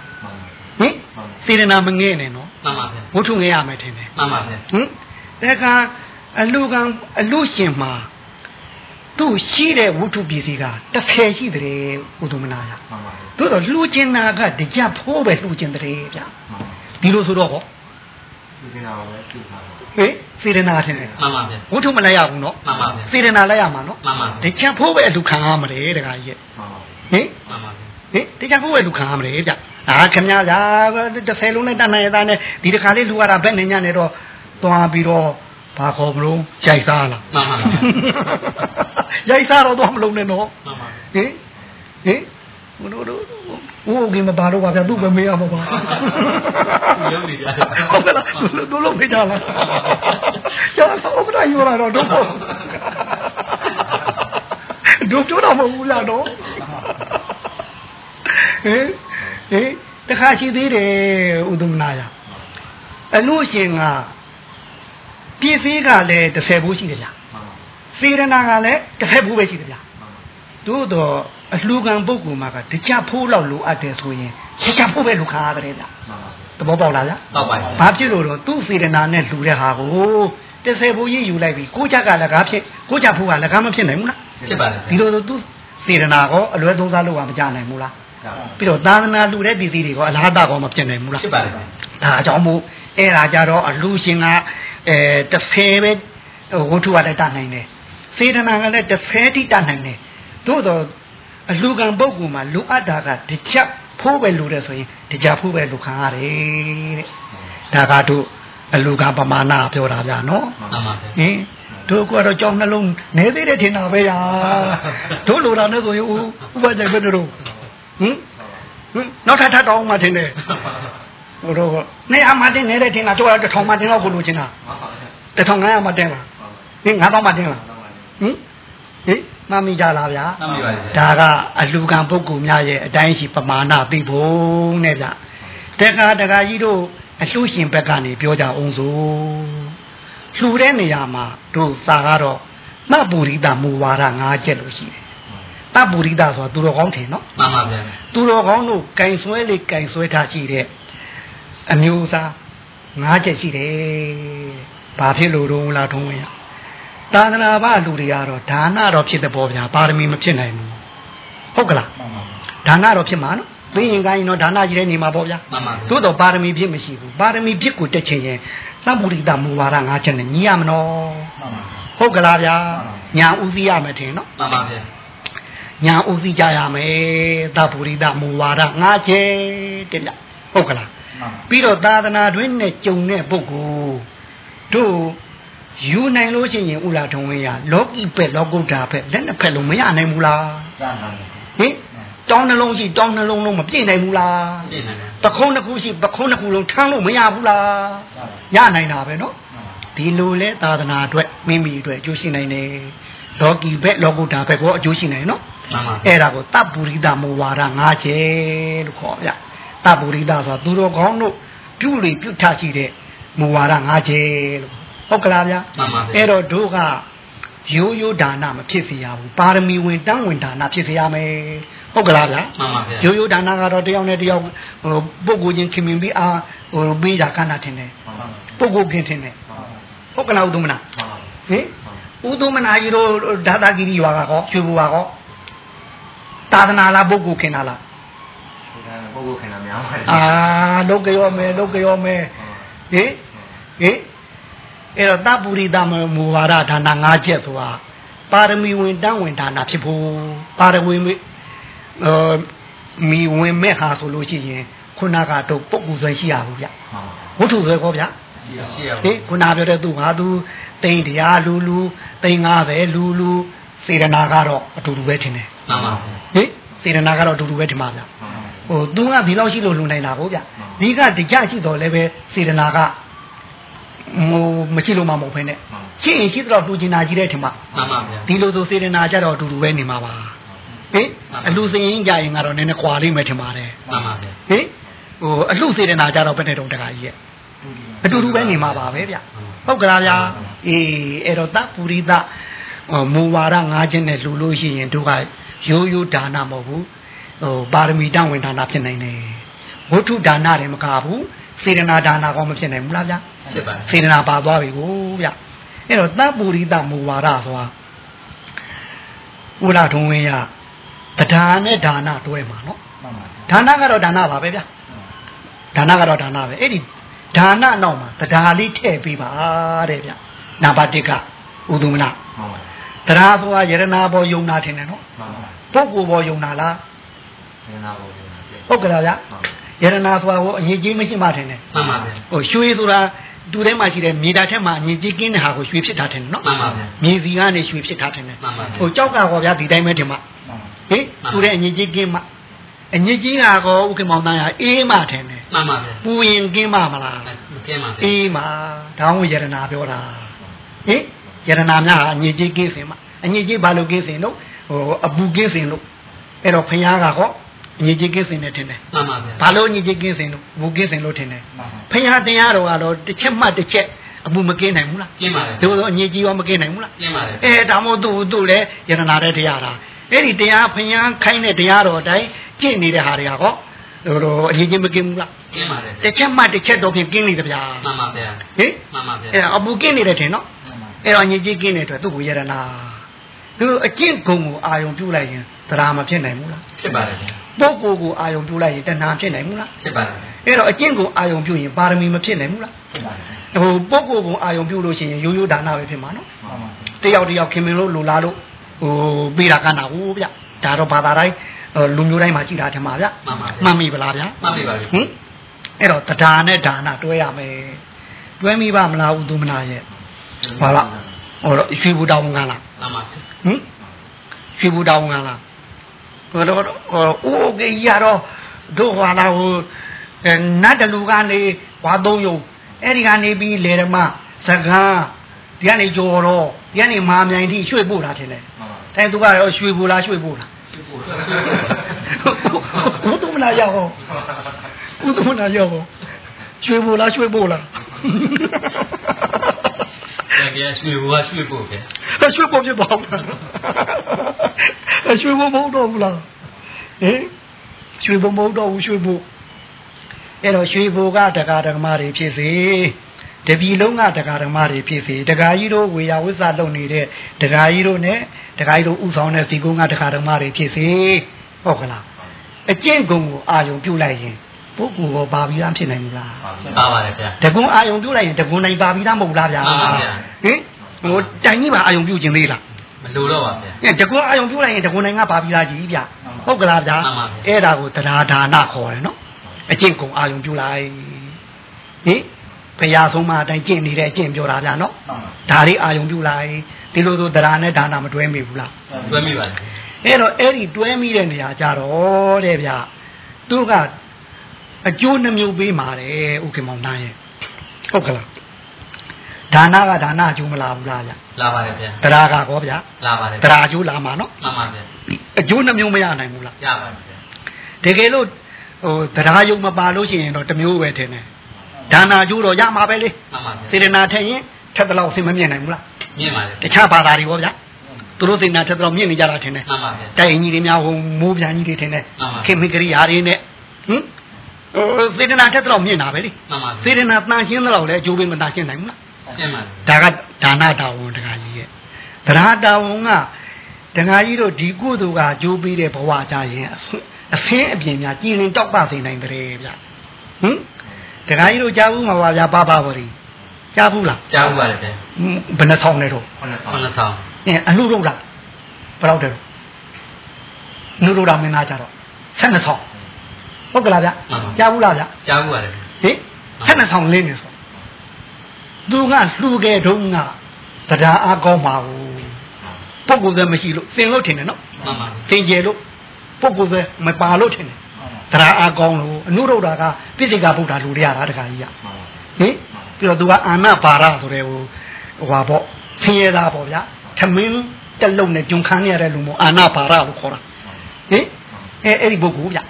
ဟုတ်ဟင်စေတနာမငဲ့နဲ့နော်မှန်ပါဗျာဝုထုငဲ့ရမယ်ထင်တယ်မှန်ပါဗျာဟင်ဒါကအလှခံအလှရှင်မှာသူ့ရှိတဲ့ဝတ္ထုပစ္စည်းကတစ်ဖယ်ရှိတယ်ဥဒုမနာရမှန်ပါသို့တော့လှူကျင်တာကတကြဖိုးပဲလှူကျင်တယ်ဗျာဒီလိုဆိုတော့ဟောဒီကနေ့ပဲပြုထားပါဟင်စေရနာထင်တယ်မှန်ပါဗျာဝတ္ထုမလိုက်ရဘူးနော်မှန်ပါဗျာစေရနာလိုက်ရမှာနော်မှန်ပါတကြဖိုးပဲအလှခံရမလဲတခါကြီးမှန်ပါဟင်မှန်ပါဗျာ ဟင်တကြဖိုးပဲလှူခံရမလဲဗျာအာခင်ဗျာဗျာတစ်ဖယ်လုံးနဲ့တန်နိုင်ရသားနဲ့ဒီတခါလေးလှူရတာဘက်နေညနဲ့တော့သွားပြီးတော့ဘာခေါ်မလို့ကြိုက်သားလားမှန်ပါဗျာရိုက်စားတော့တော့မလုံးနဲ့နော်မှန်ပါဟင်ဟင်ဘုတို့တို့ဦးကင်းမပါတော့ပါဗျာသူ့ပဲမေးရမှာပါရုပ်နေကြဟုတ်ကဲ့လားသူလုံးမေးကြလားကျောင်းဆောက်ပဒယူလာတော့တို့တို့တို့တော့မဟုတ်ဘူးလားတော့ ဟင်ဟင်တခါရှိသေးတယ်ဥဒမနာရအလို့ရှင်ကပြည့်စည်းကလည်း30ဘူးရှိတယ်ဗျာမှန်ပါစေရနာကလည်း30ဘူးပဲရှိတယ်ဗျာသို့တော့အလှခံပုဂ္ဂိုလ်မှာကတကြဖိုးလောက်လိုအပ်တယ်ဆိုရင်ချက်ချဖိုးပဲလူခါရတယ်ဗျမှန်ပါသဘောပေါက်လားဗျတော့ပါဘာဖြစ်လို့တော့သူ့စေတနာနဲ့လှူတဲ့ဟာကိုတစ်ဆယ်ဖိုးကြီးယူလိုက်ပြီကိုကြကလည်းကားဖြစ်ကိုကြဖိုးကလည်းကားမဖြစ်နိုင်ဘူးလားဖြစ်ပါလေဒီလိုဆိုသူ့စေတနာကောအလွဲသုံးစားလို့ကမကြနိုင်ဘူးလားဟုတ် ပြီးတော့သာသနာလှူတဲ့ပစ္စည်းတွေကောအလားအတာကောမဖြစ်နိုင်ဘူးလားဖြစ်ပါလေဒါအကြောင်းမို့အဲ့ဒါကြတော့အလှရှင်ကအဲတစ်ဆယ်ပဲဝတ္ထုကလည်းတတ်နိုင်တယ်စေတနာကလည်းတစ်ဆယ်တိတတ်နိုင်တယ်သို့တော့အလှခံပုဂ္ဂိုလ်မှာလူအပ်တာကတစ်ချက်ဖိုးပဲလူတယ်ဆိုရင်တစ်ချက်ဖိုးပဲလူခံရတယ်တဲ့ဒါကတို့အလှခံပမာဏပြောတာဗျာနော်မှန်ပါဗျာဟင်တို့ကတော့ကြောင်းနှလုံးနေသေးတယ်ထင်တာပဲယာတို့လိုတာနဲ့ဆိုရင်ဥဥပဒေပဲတို့ ဟင်ဟင်နောက်ထပ်ထပ်တောင်းမှထင်တယ်ဟိုတော့နေအမတင်နေတဲ့တင်ကတို့ကတော့တစ်ထောင်မှတင်တော့ကိုလိုချင်တာတစ်ထောင်900မှတင်လားဟင်9000မှတင်လားဟင်ဟင်မမိကြလားဗျာမှန်ပါဗျာဒါကအလူကံပုဂ္ဂိုလ်များရဲ့အတိုင်းရှိပမာဏသိဖို့နဲ့ဗျတက္ကတက္ကကြီးတို့အလှရှင်ဘက်ကနေပြောကြအောင်ဆိုလှူတဲ့နေရာမှာတို့စာကတော့မပူရိတမူဝါဒ၅ချက်လို့ရှိတယ် တပူရိတဆိုတာသူတော်ကောင်းထင်နော်မှန်ပါဗျာသူတော်ကောင်းတို့ကင်ဆွဲလေးကင်ဆွဲထားရှိတဲ့အမျိုးအစား၅ချက်ရှိတယ်။ဘာဖြစ်လို့တော့လားထုံးဝင်ရ။သာသနာ့ဘာလူတွေကတော့ဒါနတော့ဖြစ်တဲ့ပေါ်ဗျာပါရမီမဖြစ်နိုင်ဘူး။ဟုတ်ကလား။ဒါနတော့ဖြစ်မှာနော်။သိရင်ကိုင်းတော့ဒါနကြီးတဲ့နေမှာပေါ့ဗျာမှန်ပါ။သို့တော့ပါရမီဖြစ်မရှိဘူး။ပါရမီဖြစ်ကိုတက်ချင်ရင်သဗ္ဗုရိတမူဝါဒ၅ချက်နဲ့ညီရမနော်။ဟုတ်ကလားဗျာ။ညာဥသိရမယ်ထင်နော်။မှန်ပါဗျာ ညာဥသိကြရမယ်သဗ္ဗုရိတမူဝါဒငါးချက်တဲ့ဗျဟုတ်ကလားပြီးတော့သာသနာတွင်နဲ့ကြုံတဲ့ပုဂ္ဂိုလ်တို့ယူနိုင်လို့ရှိရင်ဥလာထုံဝင်းရလောကီပဲလောကုတ္တရာပဲလက်နှစ်ဖက်လုံးမရနိုင်ဘူးလားစမ်းနိုင်ဟင်တောင်းနှလုံးရှိတောင်းနှလုံးလုံးမပြည့်နိုင်ဘူးလားပြည့်နေတယ်တခုံးတစ်ခုရှိတခုံးတစ်ခုလုံးထမ်းလို့မရဘူးလားရနိုင်တာပဲနော်ဒီလိုလဲသာသနာအတွက်မိမိအတွက်အကျိုးရှိနိုင်တယ်လောကီဘက်လောကုတ္တရာဘက်ကိုအကျိုးရှိနိုင်နော်မှန်ပါ အဲ့ဒါကိုတပ်ပုရိသမူဝါဒ၅ချက်လို့ခေါ်ဗျတပ်ပုရိသဆိုတာသူတော်ကောင်းတို့ပြုလေပြုထရှိတဲ့မူဝါဒ၅ချက်လို့ဟုတ်ကလားဗျမှန်ပါဗျာအဲ့တော့တို့ကရိုးရိုးဒါနမဖြစ်စေရဘူးပါရမီဝင်တန်းဝင်ဒါနဖြစ်စေရမယ်ဟုတ်ကလားဗျမှန်ပါဗျာရိုးရိုးဒါနကတော့တယောက်နဲ့တယောက်ဟိုပုဂ္ဂိုလ်ချင်းခင်မင်ပြီးအာဟိုပေးတာကဏ္ဍထင်တယ်ပုဂ္ဂိုလ်ခင်ထင်တယ်ဟုတ်ကလားဥဒ္ဓမနာဟင်ဥဒ္ဓမနာကြီးတို့ဒါတာဂီရီရွာကဟောရွှေဘူပါဟော သာသနာလားပုဂ္ဂိုလ်ခင်တာလားပုဂ္ဂိုလ်ခင်တာများပါတယ်အာလုတ်ကြောမယ်လုတ်ကြောမယ်ဟင်ဟင်အဲ့တော့တပူရိသမမူဝါဒဒါန၅ချက်ဆိုတာပါရမီဝင်တန်းဝင်ဒါနဖြစ်ဖို့ပါရမီဝင်အာမီဝင်မဲ့ဟာဆိုလို့ရှိရင်ခုနကတော့ပုဂ္ဂိုလ်ဆွဲရှိရဘူးဗျဝတ္ထုဆွဲခေါ်ဗျရှိရဟင်ခုနပြောတဲ့သူငါသူတိန်တရားလူလူတိန်90လူလူ စေရနာကတော့အတူတူပဲထင်တယ်မှန်ပါဟင်စေရနာကတော့အတူတူပဲထင်ပါဗျဟိုသူကဒီလောက်ရှိလို့လူနိုင်တာကိုဗျဒီကတကြရှိတော်လည်းပဲစေရနာကဟိုမရှိလို့မှမဟုတ်ဖ ೇನೆ ရှိရင်ရှိတော့လူကျင်နာကြီးတဲ့ထင်ပါမှန်ပါဗျာဒီလိုဆိုစေရနာကြတော့အတူတူပဲနေမှာပါဟဟင်အလူစရင်ကြရင်ကတော့နည်းနည်းခွာလိမ့်မယ်ထင်ပါတယ်မှန်ပါဗျာဟင်ဟိုအလှစေတနာကြတော့ဘယ်နဲ့တုံးတခါကြီးရဲ့အတူတူပဲနေမှာပါပဲဗျဟုတ်ကလားဗျာအေးအဲ့တော့တပုရိသ မူဝါဒငါးချက်နဲ့လူလို့ရှိရင်တို့ကရိုးရိုးဒါနမဟုတ်ဘူးဟိုပါရမီတဝင်ဒါနဖြစ်နိုင်တယ်ဝဋ္ထုဒါနတယ်မကဘူးစေတနာဒါနကောမဖြစ်နိုင်ဘူးလားဗျာဖြစ်ပါတယ်စေတနာပါသွားပြီကိုဗျအဲ့တော့တပုရိသမူဝါဒဆိုတာဥရထုံးဝင်းရတရားနဲ့ဒါနတွဲမှာနော်မှန်ပါဒါနကတော့ဒါနပါပဲဗျဒါနကတော့ဒါနပဲအဲ့ဒီဒါနနောက်မှာတရားလေးထည့်ပေးပါတဲ့ဗျနံပါတ်1ကဥဒုမနာမှန်ပါ တရားဆိုတာယရနာဘောယုံနာထင်တယ်နော်မှန်ပါပုဂ္ဂိုလ်ဘောယုံနာလားဉာဏ်နာပေါ်ပြန်ပြဟုတ်ကဲ့လားဗျယရနာဆိုတာဟိုအငြိကြီးမရှိမှထင်တယ်မှန်ပါဗျာဟိုရွှေဆိုတာသူထဲမှာရှိတဲ့မြေတာထက်မှာအငြိကြီးကင်းတဲ့ဟာကိုရွှေဖြစ်တာထင်တယ်နော်မှန်ပါဗျာမြေစီကနေရွှေဖြစ်တာထင်တယ်မှန်ပါဗျာဟိုကြောက်ကဟောဗျာဒီတိုင်းပဲထင်မှာမှန်ပါဟင်သူတဲ့အငြိကြီးကင်းမှအငြိကြီးကောဥက္ကမောင်တန်းရအေးမှထင်တယ်မှန်ပါဗျာပူရင်ကင်းမှမလားမကင်းပါဗျာအေးမှဒါမှယရနာပြောတာဟင် ယရနာများဟာအငြိကြီးကင်းစင်မှအငြိကြီးဘာလို့ကင်းစင်လို့ဟိုအပူကင်းစင်လို့အဲ့တော့ဖခင်ကဟောအငြိကြီးကင်းစင်နဲ့ထင်တယ်မှန်ပါဗျာဘာလို့အငြိကြီးကင်းစင်လို့ဘူကင်းစင်လို့ထင်တယ်မှန်ပါဖခင်တရားတော်ကတော့တစ်ချက်မှတစ်ချက်အပူမကင်းနိုင်ဘူးလားကင်းပါလေတို့တော့အငြိကြီးရောမကင်းနိုင်ဘူးလားကင်းပါလေအဲဒါမို့သူ့သူ့လည်းယရနာတဲ့တရားတာအဲ့ဒီတရားဖျားခိုင်းတဲ့တရားတော်အတိုင်းကြင့်နေတဲ့ဟာတွေကဟောတို့တော့အရင်ချင်းမကင်းဘူးလားကင်းပါလေတစ်ချက်မှတစ်ချက်တော့ဖြင့်ကင်းနေတယ်ဗျာမှန်ပါဗျာဟင်မှန်ပါဗျာအဲ့ဒါအပူကင်းနေတယ်ထင်နော်မှန်ပါ အဲ့တော့ညစ်ကြီးကင်းတဲ့အတွက်သူ့ကိုယရနာသူတို့အကျင့်ဂုံကိုအာယုံပြုလိုက်ရင်တရားမဖြစ်နိုင်ဘူးလားဖြစ်ပါလေဗျာပုဂ္ဂိုလ်ကိုအာယုံပြုလိုက်ရင်တဏှာဖြစ်နိုင်ဘူးလားဖြစ်ပါလေအဲ့တော့အကျင့်ကိုအာယုံပြုရင်ပါရမီမဖြစ်နိုင်ဘူးလားဖြစ်ပါဟိုပုဂ္ဂိုလ်ကိုအာယုံပြုလို့ရှိရင်ရိုးရိုးဒါနပဲဖြစ်မှာနော်မှန်ပါတယောက်တယောက်ခင်မင်လို့လိုလားလို့ဟိုပေးတာကနာဟုတ်ဗျဒါတော့ဘာသာတိုင်းဟိုလူမျိုးတိုင်းမှာကြည်တာထင်ပါဗျမှန်ပါဗျာမှန်ပြီဗလားဗျမှန်ပြီပါဗျာဟင်အဲ့တော့တရားနဲ့ဒါနတွဲရမယ်တွဲမိပါမလားဥသူမနာရဲ့ ဘာလားဟိုတော့ရွှေဘူတောင်းကလားမှန်ပါဗျာဟင်ရွှေဘူတောင်းကလားဟိုတော့ဟိုအိုးကေရတော့တို့ဟာလာဟိုနတ်တလူကနေဝါသုံးယုံအဲ့ဒီကနေပြီးလေဓမ္မစကားဒီကနေကြော်တော့ဒီကနေမာမြိုင်ထိရွှေ့ပို့တာထင်တယ်မှန်ပါအဲသူကရောရွှေဘူလားရွှေဘူလားဘုသူမနာရောက်ဟောဘုသူမနာရောက်ဟောရွှေဘူလား ရွှေဘူလားဗျာရွှေဘွားရွှေဖို့ဗျာရွှေဘူဖြစ်သွားဘူးလားရွှေဘူမဟုတ်တော့ဘူးလားဟင်ရွှေဘူမဟုတ်တော့ဘူးရွှေဘူအဲ့တော့ရွှေဘူကတရားဓမ္မတွေဖြစ်စေတပီလုံးကတရားဓမ္မတွေဖြစ်စေတရားကြီးတို့ဝေယဝိဇ္ဇလုပ်နေတဲ့တရားကြီးတို့ ਨੇ တရားကြီးတို့ဥဆောင်တဲ့ဇီကုန်းကတရားဓမ္မတွေဖြစ်စေဟုတ်ကလားအကျင့်ကုံကိုအာယုံပြုတ်လိုက်ရင် ပုဂ္ဂိုလ်ကဘာပြီးသားဖြစ်နိုင်မလားပါပါလေဗျာတကွန်အာယုံပြုတ်လိုက်ရင်တကွန်နိုင်ပါပြီးသားမဟုတ်လားဗျာမှန်ပါဗျာဟင်ဟိုတိုင်ကြီးပါအာယုံပြုတ်ခြင်းသေးလားမလိုတော့ပါဗျာအဲတကွန်အာယုံပြုတ်လိုက်ရင်တကွန်နိုင်ကပါပြီးသားကြီးဗျဟုတ်ကလားဗျာမှန်ပါဗျာအဲ့ဒါကိုတရားဒါနခေါ်တယ်နော်အကျင့်ကုံအာယုံပြုတ်လိုက်ဟင်ဘုရားဆုံးမအတိုင်းကျင့်နေတဲ့အကျင့်ပြောတာဗျာနော်မှန်ပါဒါလေးအာယုံပြုတ်လိုက်ဒီလိုဆိုတရားနဲ့ဒါနမတွဲမိဘူးလားတွဲမိပါလေအဲ့တော့အဲ့ဒီတွဲမိတဲ့နေရာကြတော့တဲ့ဗျသူက အကျိုးနှမျိုးပေးมาတယ်ဥက္ကမောင်နာရဲ့ဟုတ်ကလားဒါနကဒါနအကျိုးမလာဘူးလားဗျလာပါလေဗျာတရားကကောဗျာလာပါလေတရားအကျိုးလာမှာနော်မှန်ပါဗျာအကျိုးနှမျိုးမရနိုင်ဘူးလားရပါဗျာတကယ်လို့ဟိုတရားယုံမပါလို့ရှိရင်တော့တစ်မျိုးပဲထင်တယ်ဒါနာအကျိုးတော့ရမှာပဲလေမှန်ပါဗျာစေတနာထက်ရင်ထက်တလောက်အဆင်မမြင်နိုင်ဘူးလားမြင်ပါလေတခြားဘာသာတွေကောဗျာသူတို့စေတနာထက်တလောက်မြင်နေကြတာထင်တယ်မှန်ပါဗျာတိုင်ကြီးတွေများဟိုမိုးပြန်ကြီးတွေထင်တယ်မှန်ပါခင်မကရိယာတွေနဲ့ဟင်ဟို စေတနာထက်တော့မြင်တာပဲလေမှန်ပါစေတနာတန်ရှင်းတော့လည်းအကျိုးပေးမတန်ရှင်းနိုင်ဘူးလားမြင်ပါလေဒါကဒါနတာဝန်တခါကြီးရဲ့တရားတာဝန်ကတခါကြီးတို့ဒီကုသိုလ်ကအကျိုးပေးတဲ့ဘဝကြရင်အဆင်းအပြင်များကြည်လင်တောက်ပစေနိုင်တယ်ဗျဟင်တခါကြီးတို့ကြားဘူးမှာပါဗျာပါပါဝရီကြားဘူးလားကြားဘူးပါလေဗျာဟင်ဘယ်နှဆောင်လဲတော့ခုနကခုနဆောင်အဲအလှတို့လားဘယ်တော့တယ်နုတို့တာမင်းသားကြတော့12ဆောင် ဟုတ်ကလားဗျကြားဘူးလားဗျကြားဘူးပါလေဟင်12ဆောင်လင်းနေဆိုသူကလှူခဲ့တုန်းကတရားအားကောင်းပါဘူးပုဂ္ဂိုလ်သက်မရှိလို့သင်လို့ထင်တယ်နော်မှန်ပါသင်ကျယ်လို့ပုဂ္ဂိုလ်သက်မပါလို့ထင်တယ်တရားအားကောင်းလို့အနုရုဒ္ဓကပိစိကဗုဒ္ဓလူရရတာတခါကြီးရဟင်ပြီးတော့သူကအာနာပါရဆိုတဲ့ဟိုဟိုပါပေါ့ဆင်းရဲသားပေါ့ဗျာသမင်းတက်လုံးနဲ့ဂျုံခန်းရတဲ့လူမို့အာနာပါရလို့ခေါ်တာဟင်အဲအဲ့ဒီပုဂ္ဂိုလ်ဗျ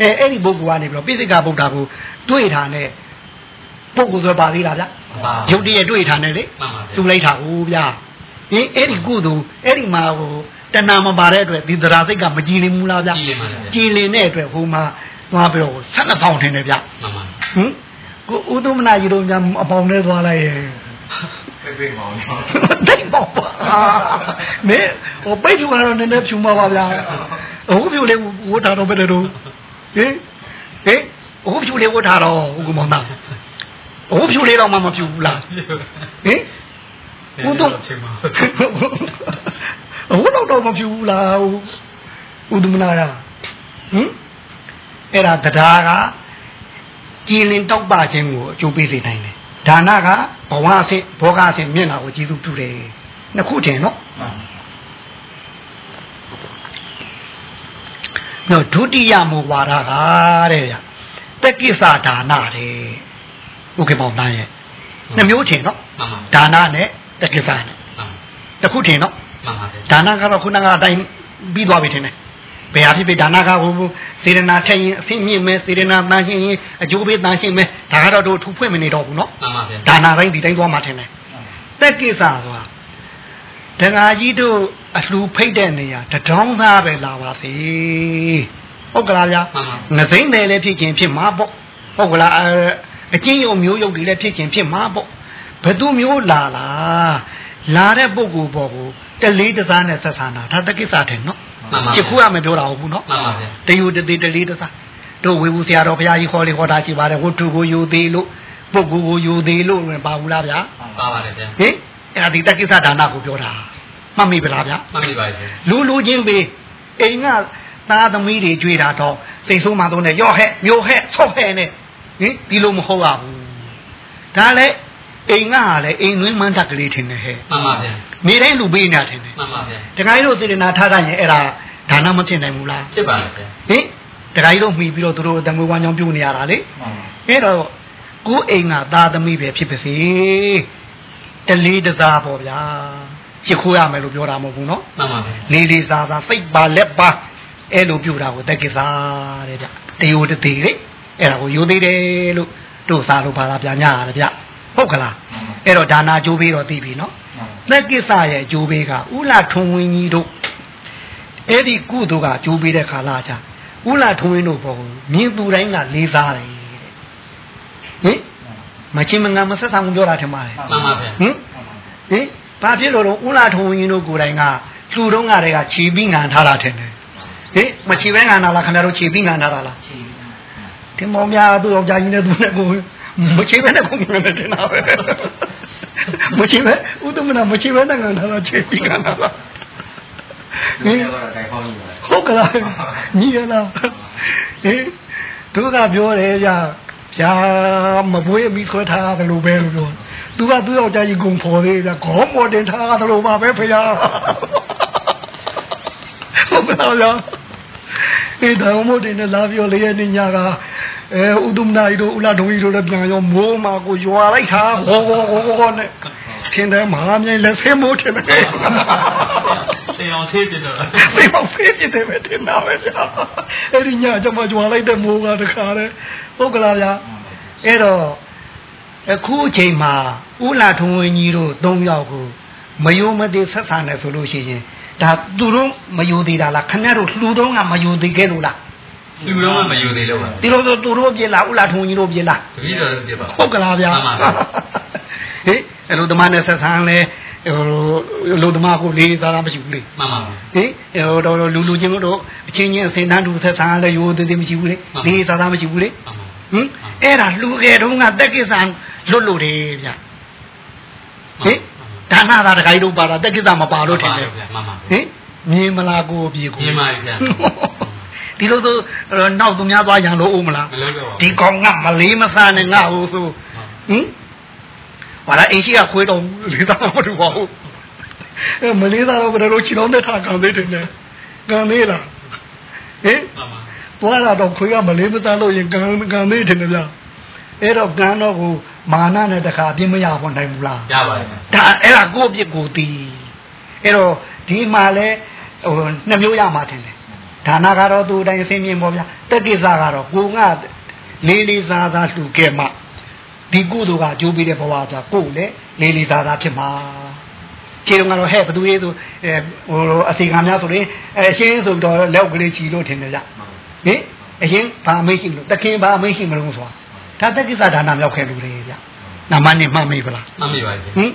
အဲအဲ့ဒီပုဂ္ဂိုလ်ကနေပြီးတော့ပိစိကဗုဒ္ဓကိုတွေ့တာနဲ့ပုဂ္ဂိုလ်ဆိုပါသေးလားဗျပါရုပ်တရက်တွေ့တာနဲ့လေမှန်ပါဗျာသူလိုက်တာဟိုဗျဟင်အဲ့ဒီကုသိုလ်အဲ့ဒီမှာဟိုတဏမပါတဲ့အတွက်ဒီသရာစိတ်ကမကြည်လင်ဘူးလားဗျကြည်လင်ပါဗျာကြည်လင်တဲ့အတွက်ဟိုမှာသွားပြီးတော့ဆက်နှစ်ပေါင်ထင်တယ်ဗျမှန်ပါဟင်ကိုဥဒုမနာကြီးတို့များအပေါင်နဲ့သွားလိုက်ရဲ့ပြေးပြေးမောင်းတော့တိတ်ပေါ့ပါမင်းဟိုပိတ်ထူကတော့နည်းနည်းဖြူမှာပါဗျာအခုဖြူလေးဝတ်ထားတော့ဘယ်လို ဟင်ဟင်အခုဖြူလေးဝတ်ထားတော့ဥက္ကမောင်သားအခုဖြူလေးတော့မှမဖြူဘူးလားဟင်ဘုဒ္ဓချင်းပါအခုတော့တော့မဖြူဘူးလားဥဒမနာရဟင်အဲ့ဒါတရားကကြည်လင်တောက်ပခြင်းကိုအကျိုးပေးစေနိုင်တယ်ဒါနကဘဝအဆင့်ဘောဂအဆင့်မျက်နှာကိုကြည်သူပြုတယ်နှစ်ခုတင်နော် တော့ဒုတိယမူဝါဒကတဲ့ဗျတက်ကိစ္စဒါနတဲ့ဥက္ကမောင်တန်းရဲ့နှစ်မျိုးတင်နော်မှန်ပါဒါနနဲ့တက်ကိစ္စနဲ့မှန်တစ်ခုတင်နော်မှန်ပါဗျာဒါနကတော့ခုနကအတိုင်းပြီးသွားပြီထင်တယ်ဘယ်ဟာဖြစ်ဖြစ်ဒါနကဟိုစေရနာထက်ရင်အဆင့်မြင့်မဲ့စေရနာတန်ရှင်းရင်အကျိုးပေးတန်ရှင်းမဲ့ဒါကတော့တို့ထူဖွင့်မနေတော့ဘူးနော်မှန်ပါဗျာဒါနတိုင်းဒီတိုင်းသွားမှထင်တယ်တက်ကိစ္စဆိုတာ တဏှာကြီးတို့အလှဖိတ်တဲ့နေရာတထောင်းသားပဲလာပါစေဟုတ်ကလားဗျာမှန်ပါငစိမ့်တယ်လည်းဖြစ်ခြင်းဖြစ်မှာပေါ့ဟုတ်ကလားအဲအချင်းယုံမျိုးယုတ်တွေလည်းဖြစ်ခြင်းဖြစ်မှာပေါ့ဘယ်သူမျိုးလာလားလာတဲ့ပုဂ္ဂိုလ်ပေါ်ကိုတလေးတစားနဲ့ဆက်ဆံတာဒါတက္ကိစ္စတယ်နော်မှန်ပါချစ်ခုရမပြောတာဟုတ်ဘူးနော်မှန်ပါဗျာတယူတသေးတလေးတစားတို့ဝေဘူးဆရာတော်ဘုရားကြီးခေါ်လေခေါ်တာရှိပါတယ်ဝတ္ထုကိုယူသေးလို့ပုဂ္ဂိုလ်ကိုယူသေးလို့ပါဘူးလားဗျာပါပါတယ်ဗျာဟင် အဲ့ဒါဒီတက္ကိစ္စဒါနကိုပြောတာမှတ်မိပလားဗျာမှန်ပြီပါဗျာလူလူချင်းပဲအိမ်ကသားသမီးတွေကြွေတာတော့စိတ်ဆိုးမှတော့နဲ့ရော့ဟဲ့မျိုးဟဲ့ဆော့ဟဲ့နဲ့ဟင်ဒီလိုမဟုတ်ရဘူးဒါလည်းအိမ်ကဟာလည်းအိမ်တွင်းမှန်းတက်ကလေးထင်တယ်ဟဲ့မှန်ပါဗျာနေတိုင်းလူပေးနေတာထင်တယ်မှန်ပါဗျာတခါကြီးတို့စေတနာထားတာရင်အဲ့ဒါဒါနမဖြစ်နိုင်ဘူးလားဖြစ်ပါတယ်ဗျာဟင်တခါကြီးတို့မှီပြီးတော့သူတို့တမွေးဝမ်းကြောင်းပြုနေရတာလေအဲ့တော့ကိုယ်အိမ်ကသားသမီးပဲဖြစ်ပါစေ တလေးတစားပေါ့ဗျာရှ िख ိုးရမယ်လို့ပြောတာမဟုတ်ဘူးနော်မှန်ပါဗျာလေးလေးစားစားစိတ်ပါလက်ပါအဲ့လိုပြုတာကိုတက်ကိစားတဲ့ဗျတယိုတသေးလေအဲ့ဒါကိုယူသေးတယ်လို့တို့စားလို့ပါလားဗျာညာရတယ်ဗျဟုတ်ကလားအဲ့တော့ဒါနာကြိုးပေးတော့သိပြီနော်တက်ကိစားရဲ့ကြိုးပေးကဥလာထုံဝင်းကြီးတို့အဲ့ဒီကုသိုလ်ကကြိုးပေးတဲ့ခါလာကြဥလာထုံဝင်းတို့ဘောမြင်သူတိုင်းကလေးစားတယ်တဲ့ဟင် မချင်းမငါမဆက်ဆောင်ပြောတာထင်ပါတယ်မှန်ပါဗျာဟင်ဟင်ဘာဖြစ်လို့တော့ဦးလာထုံရင်တို့ကိုယ်တိုင်ကလှူတော့ကတည်းကခြေပြီးငံထားတာထင်တယ်ဟင်မခြေပဲငံတာလားခင်ဗျားတို့ခြေပြီးငံထားတာလားတင်မောင်များသူ့ယောက်ျားကြီးနဲ့သူနဲ့ကိုမခြေပဲနဲ့ကိုငံနေတယ်နာပဲမခြေပဲဥဒ္ဓမနာမခြေပဲနဲ့ငံထားတာခြေပြီးငံတာလားဟဒီင်ကတော့တိုင်ဖောင်းနေပါဟုတ်ကလားညီရလားဟင်သူကပြောတယ်ကြာ ကြာမပွေးပြီးဆွဲထားတယ်လို့ပဲလို့ပြောသူကသူ့ယောက်ျားကြီးဂုံဖော်သေးတယ်ခေါင်းပေါ်တင်ထားတယ်လို့ပါပဲဖေယားဟုတ်ကလားလားဒီတော်မို့တင်နဲ့လာပြောလေးရဲ့ညကအဲဥဒုမနာကြီးတို့ဥလာဒုံကြီးတို့လည်းပြန်ရောမိုးမာကိုရွာလိုက်တာဟောဟောဟောဟောနဲ့ ထင်တယ်မဟာမြိုင်လက်ဆင်းမိုးထင်တယ်တင်အောင်သေးပြတော့သိမဖေးပြတယ်ပဲတင်တာပဲဗျာအဲ့ဒီညကျမကြွားလိုက်တဲ့မိုးကတခါတဲ့ဟုတ်ကလားဗျာအဲ့တော့အခုအချိန်မှာဥလာထုံဝင်းကြီးတို့၃ယောက်ကိုမယုံမသိဆက်ဆံတယ်ဆိုလို့ရှိရင်ဒါသူတို့မယုံသေးတာလားခင်ဗျားတို့လှူတော့ကမယုံသေးခဲ့လို့လားလူတော့မယူသေးလို့ပါဒီလိုဆိုသူတို့ပြေလားဥလာထုံဝင်းကြီးတို့ပြေလားတပည့်တော်ပြပါဟုတ်ကလားဗျာမှန်ပါဗျာဟေး အဲ့လိုသမားနဲ့ဆက်ဆံလဲဟိုလူသမားကိုလေးစားတာမရှိဘူးလေမှန်ပါဗျာဟင်ဟိုတော့လူလူချင်းတို့အချင်းချင်းအစင်တန်းတူဆက်ဆံလဲရိုးသေးသေးမရှိဘူးလေမှန်ပါလေးစားသားမရှိဘူးလေမှန်ပါဟင်အဲ့ဒါလူငယ်တုန်းကတက်ကိစ္စလွတ်လို့တယ်ဗျဟင်ဒါနသာတခါကြီးတို့ပါတာတက်ကိစ္စမပါလို့ထင်တယ်ဗျာမှန်ပါဟင်မြင်မလားကိုအပြေကိုမြင်ပါပြီဗျာဒီလိုဆိုနောက်သူများသွားရံလို့အောင်မလားမလုပ်တော့ပါဒီကောင်ကမလေးမစားနဲ့ငါ့ဟိုဆိုဟင် ဘာလဲအင်းရှိကခွေးတော့လေးသားမတူပါဘူးအဲမလေးသားတော့ဘယ်လိုချီတော့တဲ့ထားကန်သေးတယ်နဲ့ကန်သေးလားဟင်မှန်ပါသွားလာတော့ခွေးကမလေးမစားလို့ရင်ကန်ကန်သေးတယ်ဗျာအဲ့တော့ကန်တော့ကိုမာနနဲ့တခါအပြင်းမရဖို့နိုင်ဘူးလားရပါတယ်ဗျာဒါအဲ့ဒါကိုယ့်အပြစ်ကိုတီးအဲ့တော့ဒီမှာလဲဟိုနှစ်မျိုးရမှာထင်တယ်ဟဒါနကတော့သူ့အတိုင်းအသိမြင်ပေါ့ဗျာတက်ကိစ္စကတော့ကိုငါလေးလေးစားစားလှူခဲ့မှ ဒီကုသိုလ်ကအကျိုးပေးတဲ့ဘဝဆိုကိုယ်လည်းလေးလေးစားစားဖြစ်မှာခြေတော်ကတော့ဟဲ့ဘသူရေးဆိုအဲဟိုအစီကံများဆိုရင်အဲရှင်းဆိုတော့လက်ကလေးချီလို့ထင်တယ်ဗျဟင်အရင်ဘာမေးရှိလို့တခင်ဘာမေးရှိမလို့ဆိုတာဒါတက်ကိစ္စဒါနမြောက်ခဲ့လူတွေဗျနာမနဲ့မှတ်မိပလားမှတ်မိပါဗျာဟင်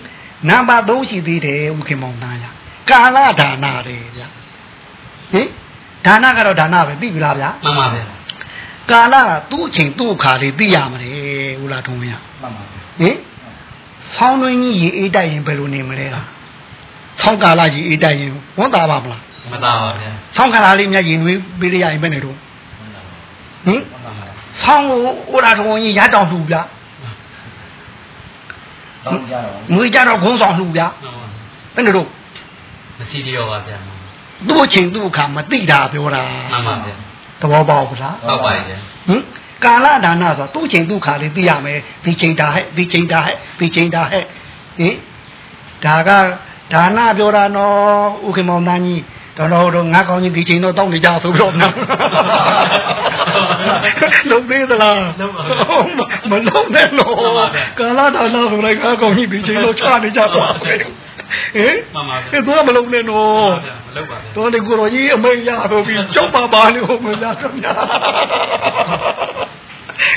နံပါတ်3ရှိသေးတယ်ဦးခင်မောင်သားရကာလဒါနတွေဗျဟင်ဒါနကတော့ဒါနပဲသိပြီလားဗျမှန်ပါဗျာကာလကသူ့အချိန်သူ့အခါလေးသိရမှာလေ ဦးလားထုံးရမှန်ပါဗျာဟင်ဆောင်းတွင်းကြီးရေအေးတိုက်ရင်ဘယ်လိုနေမလဲလားဆောင်းကာလကြီးအေးတိုက်ရင်ဝန်တာပါမလားမသားပါဗျာဆောင်းကာလလေးမြတ်ရင်နွေးပေးရရင်ဘယ်နဲ့တော့ဟင်မှန်ပါဗျာဆောင်းကိုဦးလားထုံးကြီးရတောင်လှူဗျတောင်းကြတော့ငွေကြတော့ခုံးဆောင်လှူဗျမှန်ပါဘယ်နဲ့တော့မရှိသေးတော့ပါဗျာသူ့အချိန်သူ့အခါမသိတာပြောတာမှန်ပါဗျာသဘောပေါက်ပလားဟုတ်ပါရဲ့ဟင် ကာလဒါနဆိုသူ့ချိန်သူ့ခါလေးသိရမယ်ဒီချိန်တာဟဲ့ဒီချိန်တာဟဲ့ဒီချိန်တာဟဲ့ဟင်ဒါကဒါနပြောတာနော်ဥက္ကမောင်တန်းကြီးတော်တော်တော့ငါကောင်းကြီးဒီချိန်တော့တောင်းနေကြဆိုပြီးတော့နော်လုံးသေးသလားမလုံးနဲ့လို့ကာလဒါနဆိုလိုက်ငါကောင်းကြီးဒီချိန်တော့ချနေကြပါပဲဟင်မှန်ပါဗျာအဲ့တော့မလုံးနဲ့နော်မလုပ်ပါဗျာတော်လေကိုရောကြီးအမိန်ရတော့ပြီးကြောက်ပါပါလို့မရတော့ညာ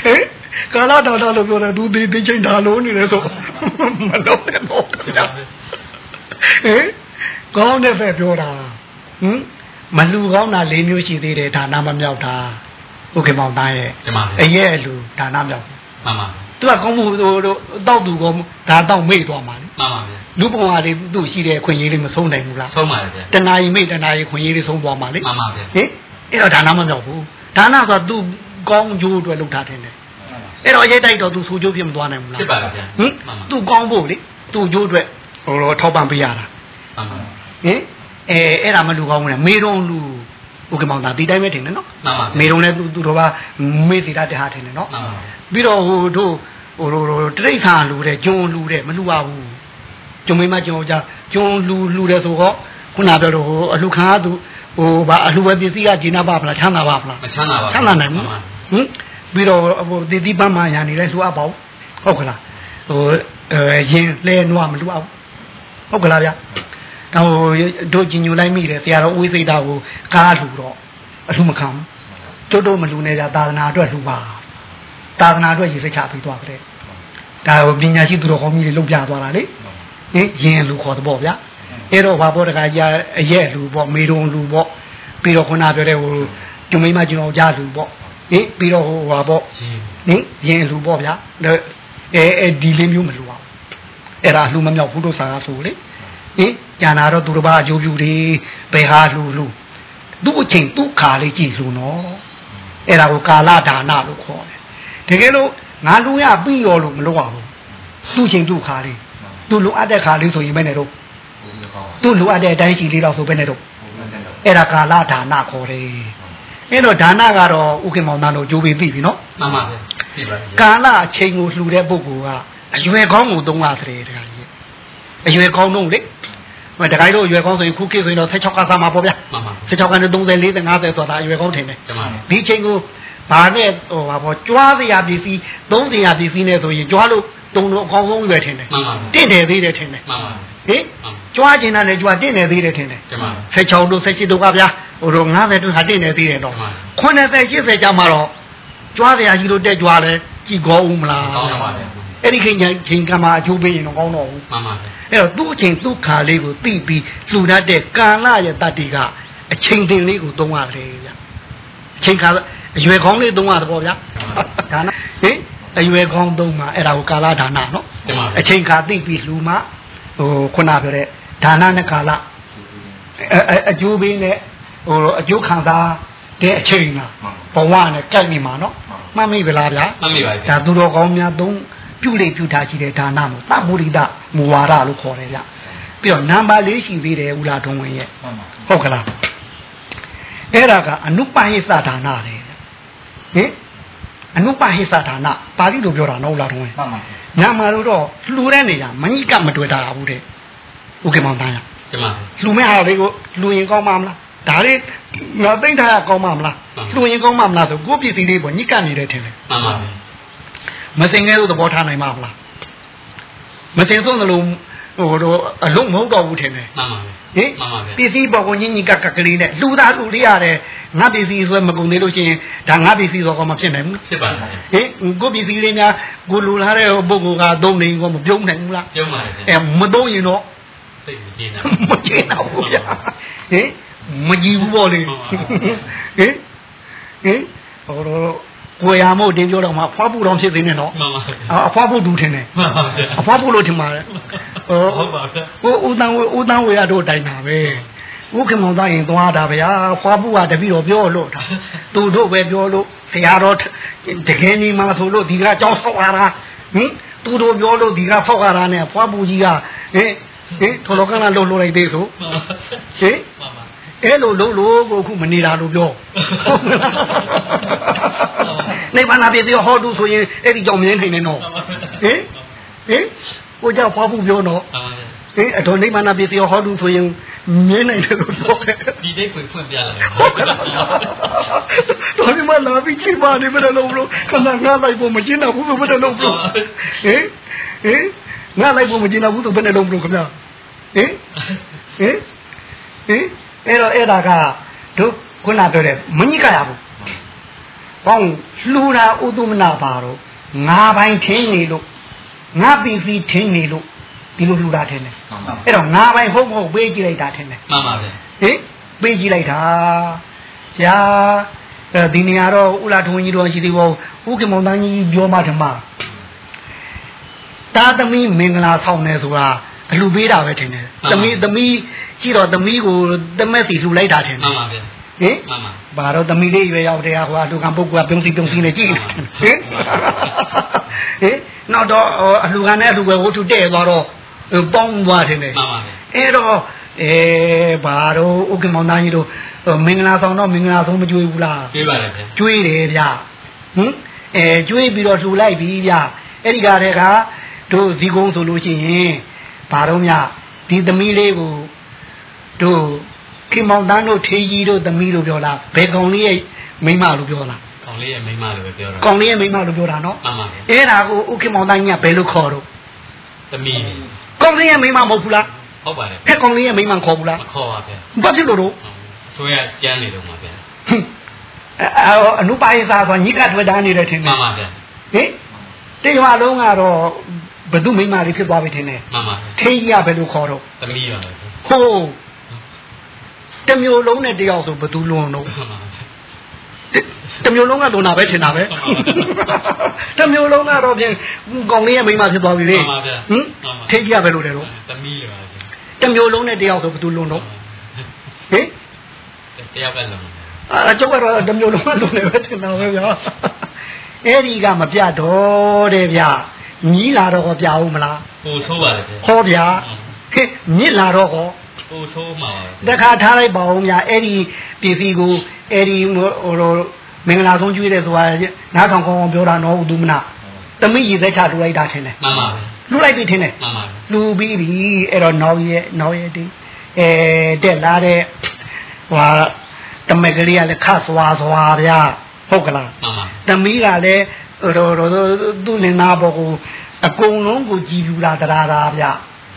ဟဲ့ကာလာတော်တော်လို့ပြောတယ်သူဒီဒီချိန်ဒါလုံးနေတယ်ဆိုမလုံးနဲ့တော့ဗျာဟဲ့ကောင်းတဲ့ဖက်ပြောတာဟင်မလူကောင်းတာ၄မျိုးရှိသေးတယ်ဒါနမမြောက်တာဥက္ကမောင်သားရဲ့ဒီမှာဗျာအရဲ့လူဒါနမြောက်မှန်ပါသူကကောင်းမှုတို့တောက်သူကောဒါတောက်မေ့သွားမှာလေမှန်ပါဗျာလူပုံဟာတွေသူ့ရှိတဲ့အခွင့်အရေးလေးမဆုံးနိုင်ဘူးလားဆုံးပါဗျာတဏှာကြီးမိတ်တဏှာကြီးခွင့်ရေးလေးဆုံးသွားမှာလေမှန်ပါဗျာဟင်အဲ့တော့ဒါနမမြောက်ဘူးဒါနဆိုသူ ကောင်းကျိုးအတွက်လုပ်ထားတယ်လေအဲ့တော့ရဲတိုက်တော့သူဆိုကျိုးဖြစ်မသွားနိုင်ဘူးလားဖြစ်ပါဗျာဟင်မှန်ပါသူကောင်းဖို့လေသူကျိုးအတွက်ဟိုတော့ထောက်ပံ့ပေးရတာမှန်ပါဟင်အဲအဲ့ဒါမလူကောင်းဘူးလေမေတုံလူဥက္ကမောင်သာဒီတိုင်းပဲထင်တယ်နော်မှန်ပါမေတုံလည်းသူသူတော်ကမေစီတာတဟာထင်တယ်နော်မှန်ပါပြီးတော့ဟိုတို့ဟိုလိုတရိတ်ခါလူတဲ့ဂျွန်လူတဲ့မလူပါဘူးဂျုံမိမဂျုံကြဂျွန်လူလူတဲ့ဆိုတော့ခုနပြောတော့ဟိုအလူခါသူဟိုဗာအလူဝဲပစ္စည်းကဂျင်းနာပါဖလားချမ်းသာပါဖလားမချမ်းသာပါချမ်းသာနိုင်ဘူး ဟင်ပြီးတော့ဟိုတည်တည်ပန်းမှညာနေလဲလှူအပ်ပါဘူးဟုတ်ကလားဟိုအဲရင်လဲနွားမလှူအပ်ဘူးဟုတ်ကလားဗျာတော့တို့ကြီးညိုလိုက်မိတယ်ဆရာတော်ဦးစိတ်တာကိုကားလှူတော့အလှမခံဘူးတို့တို့မလှူနေကြသာသနာအတွက်လှူပါသာသနာအတွက်ရည်စက်ချပြီးသွားကြတယ်ဒါဟိုပညာရှိသူတော်ကောင်းကြီးတွေလုပ်ပြသွားတာလေဟင်ရင်လူခေါ်တော့ဗျာအဲ့တော့ဘာပေါ်တခါကြာအရက်လူပေါ့မေတုံလူပေါ့ပြီးတော့ခုနပြောတဲ့ဟိုကျုံမိမကျွန်တော်ကြားလူပေါ့ ဟင်ပြီးတော့ဟိုဟာပေါ့ရှင်ဟင်ရင်လူပေါ့ဗျာအဲအဲဒီလေးမျိုးမလူအောင်အဲ့ဒါလူမမြောက်ဘူးလို့စာဆိုလေဟင်ကျန်တာတော့သူတစ်ပါးအကျိုးပြုတယ်ဘယ်ဟာလူလူသူ့အချိန်သူ့ခါလေးကြည့်လူနော်အဲ့ဒါကိုကာလဒါနလို့ခေါ်တယ်တကယ်လို့ငါလူရပြီးရောလို့မလုပ်အောင်သူ့ချိန်သူ့ခါလေးသူ့လိုအပ်တဲ့ခါလေးဆိုရင်ဘယ်နဲ့တော့ဘုရားကောင်းသူ့လိုအပ်တဲ့အတိုင်းရှိလေးတော့ဆိုဘယ်နဲ့တော့ဘုရားတက်တော့အဲ့ဒါကာလဒါနခေါ်တယ် အဲ့တော့ဒါနကတော့ဥက္ကမောင်သားတို့ကြိုးပြီးပြီပြီနော်မှန်ပါဗျာပြပါဗျာကာလအချိန်ကိုလှူတဲ့ပုဂ္ဂိုလ်ကအရွယ်ကောင်းကိုသုံးရတယ်တခါကြီးအရွယ်ကောင်းတော့လေဟိုတခါကြီးတို့အရွယ်ကောင်းဆိုရင်ခုခေတ်ဆိုရင်တော့16ကစားမှာပေါ့ဗျာမှန်ပါ16ကနေ30 40 50ဆိုတာအရွယ်ကောင်းထင်တယ်ဒီမှာဒီအချိန်ကိုဘာနဲ့ဟိုပါပေါ့ကြွားစရာပစ္စည်းသုံးစရာပစ္စည်းနဲ့ဆိုရင်ကြွားလို့တုံတော့အကောင်းဆုံးရွယ်ထင်တယ်မှန်ပါတင့်တယ်သေးတယ်ထင်တယ်မှန်ပါ ဟင်ကြွားကျင်တာနဲ့ကြွားတင့်တယ်သေးတယ်ထင်တယ်ဒီမှာ16တို့17တို့ကဗျာဟိုတော့90တို့ဟာတင့်တယ်သေးတယ်တော့မှန်80 80ကျမှတော့ကြွားစရာကြီးတို့တက်ကြွားလဲကြည်ကောဦးမလားကောင်းပါဗျာအဲ့ဒီခင်ချိန်ကမှအကျိုးပေးရင်တော့ကောင်းတော့ဘူးမှန်ပါဗျာအဲ့တော့သူ့အချိန်သူ့ခါလေးကိုသိပြီးလှူတတ်တဲ့ကာလရဲ့တတ္တိကအချိန်တင်လေးကိုသုံးရတယ်ဗျအချိန်ခါအရွယ်ကောင်းလေးသုံးရတယ်ပေါ့ဗျာဒါနဟင်အရွယ်ကောင်းသုံးမှာအဲ့ဒါကိုကာလဒါနနော်ဒီမှာအချိန်ခါသိပြီးလှူမှ ဟိုခုနပြောတဲ့ဒါနနဲ့ကာလအအအကျိုးပေးနဲ့ဟိုအကျိုးခံစားတဲ့အချိန်လားဘဝနဲ့ကြိုက်နေမှာနော်မှတ်မိဗလားဗျာမှတ်မိပါဒါဗျာသူတော်ကောင်းများသုံးပြုလေပြုထားရှိတဲ့ဒါနမို့သဗ္ဗုရိဒမူဝါဒလို့ခေါ်တယ်ဗျပြီးတော့နံပါတ်၄ရှိသေးတယ်ဦးလာထုံးဝင်ရဲ့မှန်ပါဟုတ်ကလားအဲ့ဒါကအနုပဟိသဒါနတယ်ဟင်အနုပဟိသဒါနပါဠိလိုပြောတာနော်ဦးလာထုံးဝင်မှန်ပါ ညမှာလို့တော့လှူတဲ့နေရာမညိကမတွေ့တာဘူးတဲ့ဥက္ကမောင်သားရဒီမှာလှူမဲ့ဟာလေးကိုလှူရင်ကောင်းပါမလားကဒါလေးငါသိမ့်ထားရကောင်းမှာမလားလူရင်ကောင်းမှာမလားဆိုကိုယ့်ပစ္စည်းလေးပေါ့ညစ်ကပ်နေတယ်ထင်တယ်မှန်ပါဗျာမစင်ကဲလို့သဘောထားနိုင်မှာမလားမစင်ဆုံးသလိုဟိုတော့အလုံးမဟုတ်တော့ဘူးထင်တယ်မှန်ပါဗျာဟင်မှန်ပါဗျာပစ္စည်းပေါ်ကိုညင်ညင်ကကကလေးနဲ့လူသားလူလေးရတယ် ငါပစ္စည်းဆိုမကုန်သေးလို့ရှိရင်ဒါငါပစ္စည်းဆိုကောမဖြစ်နိုင်ဘူးဖြစ်ပါဗျာဟင်ကိုပစ္စည်းလေးများကိုလူလာတဲ့ပုဂ္ဂိုလ်ကသုံးနေကောမပြုံးနိုင်ဘူးလားပြုံးပါတယ်ဗျာအဲမသုံးရင်တော့စိတ်မကျေနပ်မကျေနပ်ဘူးဗျာဟင်မကြည့်ဘူးပေါ့လေဟင်ဟင်ဟိုတော့ကိုရမို့တင်ပြောတော့မှဖွားဖို့တော့ဖြစ်သေးနေတော့မှန်ပါဗျာအဖွားဖို့ဒူထင်တယ်မှန်ပါဗျာအဖွားဖို့လို့ထင်ပါတယ်ဟိုဟုတ်ပါဗျာဟိုဦးတန်းဝေဦးတန်းဝေရတို့တိုင်တာပဲ ဥက္ကမောင်သားရင်သွားတာဗျာဖွားဖို့ကတပည့်တော်ပြောလို့တာသူတို့ပဲပြောလို့ဆရာတော်တကယ်နေမှာဆိုလို့ဒီကကြောင်းဆောက်ရတာဟင်သူတို့ပြောလို့ဒီကဆောက်ရတာနဲ့ဖွားဖို့ကြီးကဟင်ဟင်ထော်လောကနာလှုပ်လှုပ်လိုက်သေးဆိုမှန်ပါဟင်မှန်ပါအဲ့လိုလှုပ်လို့ကိုအခုမနေတာလို့ပြောဟုတ်မလားနိဗ္ဗာန်ပြည့်စုံဟောတူဆိုရင်အဲ့ဒီကြောင့်မြင်နိုင်နေတော့ဟင်ဟင်ကိုကြောင့်ဖွားဖို့ပြောတော့မှန်ပါဗျာ ဟင်အတော်နိဗ္ဗာန်ပြည့်စုံဟောတူဆိုရင်မြင်နိုင်တယ်လို့ပြောတယ်ဒီဒိတ်ကိုဖွင့်ပြလိုက်ဟုတ်ကဲ့တော်ဒီမှာလာပြီးချိန်ပါနေမလို့လို့ခဏငါလိုက်ဖို့မကျင်းတော့ဘူးဘယ်နဲ့လုံးလို့ဟင်ဟင်ငါလိုက်ဖို့မကျင်းတော့ဘူးဆိုဘယ်နဲ့လုံးလို့ခင်ဗျာဟင်ဟင်ဟင်အဲ့တော့အဲ့ဒါကတို့ခုနပြောတဲ့မညစ်ကြရဘူးဘောင်းလှူတာဥဒုမနာပါတော့ငါပိုင်ထင်းနေလို့ငါပီပီထင်းနေလို့ ဒီလိုလှူတာထင်းတယ်မှန်ပါအဲ့တော့ငါပိုင်ဟုတ်မဟုတ်ပေးကြည့်လိုက်တာထင်တယ်မှန်ပါဗျာဟင်ပေးကြည့်လိုက်တာဗျာအဲဒီနေရာတော့ဥလာထုံကြီးတော်ရှိသေးဘောဥက္ကမောင်တန်းကြီးပြောမှဓမ္မတာသမီမင်္ဂလာဆောင်နေဆိုတာအလူပေးတာပဲထင်တယ်သမီးသမီးကြည့်တော့သမီးကိုတမက်စီလှူလိုက်တာထင်တမှယ်န်ပါဗျာဟင်မှန်ပါဘာတော့သမီးလေးရွယ်ရောက်တဲ့ဟိုအလူကပုဂ္ဂိုလ်ကပြုံးစီပြုံးစီနဲ့ကြည့်နေဟင်ဟင်နောက်တော့အလူကနဲ့အလူပဲဝတ္ထုတဲ့သွားတော့ ပေါင်းသွားတယ်လေမှန်ပါဗျာအဲ့တော့အဲဘာတော့ဥက္ကမောင်သားကြီးတို့မင်္ဂလာဆောင်တော့မင်္ဂလာဆောင်မကြွေးဘူးလားပြေးပါတယ်ဗျာကြွေးတယ်ဗျဟင်အဲကြွေးပြီးတော့လှူလိုက်ပြီဗျအဲ့ဒီကားတဲ့ကတို့ဇီကုံဆိုလို့ရှိရင်ဘာတော့မြဒီသမီးလေးကိုတို့ခင်မောင်တန်းတို့ထေးကြီးတို့သမီးတို့ပြောလားဘယ်ကောင်လေးရဲ့မိန်းမလို့ပြောလားကောင်လေးရဲ့မိန်းမလိုပဲပြောတော့ကောင်လေးရဲ့မိန်းမလို့ပြောတာနော်မှန်ပါဗျာအဲ့ဒါကိုဥက္ကမောင်တန်းကြီးကဘယ်လိုခေါ်တော့သမီး ကောင်လေးရဲ့မိန်းမမဟုတ်ဘူးလားဟုတ်ပါတယ်ဖက်ကောင်လေးရဲ့မိန်းမခေါ်ဘူးလားမခေါ်ပါဗျာဘာဖြစ်လို့တော့ဆိုရကျန်းနေတော့မှာဗျာအဲအနုပါယစာဆိုညစ်ကထွက်တာနေတယ်ထင်မှတယ်န်ပါဗျာဟင်တေရွာလုံးကတော့ဘသူမိန်းမလေးဖြစ်သွားပြီထင်တယ်မှန်ပါဗျာထင်းကြီးကဘယ်လိုခေါ်တော့သမီးပါပဲဟိုးတမျိုးလုံးနဲ့တယောက်ဆိုဘသူလွန်တော့မှန်ပါဗျာ တမျိုးလုံးကလွန်တာပဲထင်တာပဲတမျိုးလုံးကတော့ပြင်ကောင်လေးရဲ့မိန်းမဖြစ်သွားပြီလေမှန်ပါဗျာဟင်ထင်းကြီးကဘယ်လိုလဲတော့သမီးပါဗျာတမျိုးလုံးနဲ့တယောက်ဆိုဘသူလွန်တော့ဟင်တယောက်ကလုံးအာကျုပ်ကတော့တမျိုးလုံးကလွန်နေပဲထင်တာပဲဗျာအဲ့ဒီကမပြတော့တဲ့ဗျမြည်လာတော့ပြအောင်မလားပိုဆိုးပါလေဗျာဟောဗျာဟဲ့မြစ်လာတော့ဟောပိုဆိုးမှာပါတခါထားလိုက်ပါအောင်ဗျာအဲ့ဒီပစ္စည်းကိုအဲ့ဒီဟိုဟို မင်္ဂလာဆုံးကျွေးတယ်ဆိုတာနားထောင်ကောင်းအောင်ပြောတာနော်ဥဒုမနာသမီးရည်သက်ချလူလိုက်တာထင်တယ်မှန်ပါဗျာလူလိုက်ပြီထင်တယ်မှန်ပါဗျာလူပြီးပြီအဲ့တော့နောက်ရဲ့နောက်ရဲ့ဒီအဲတက်လာတဲ့ဟွာတမက်ကလေးကလည်းခတ်စွာစွာဗျာဟုတ်ကလားမှန်ပါသမီးကလည်းဟိုဟိုသူ့လင်နာဘောကိုအကုန်လုံးကိုကြည်ပြူလာတရားတာဗျ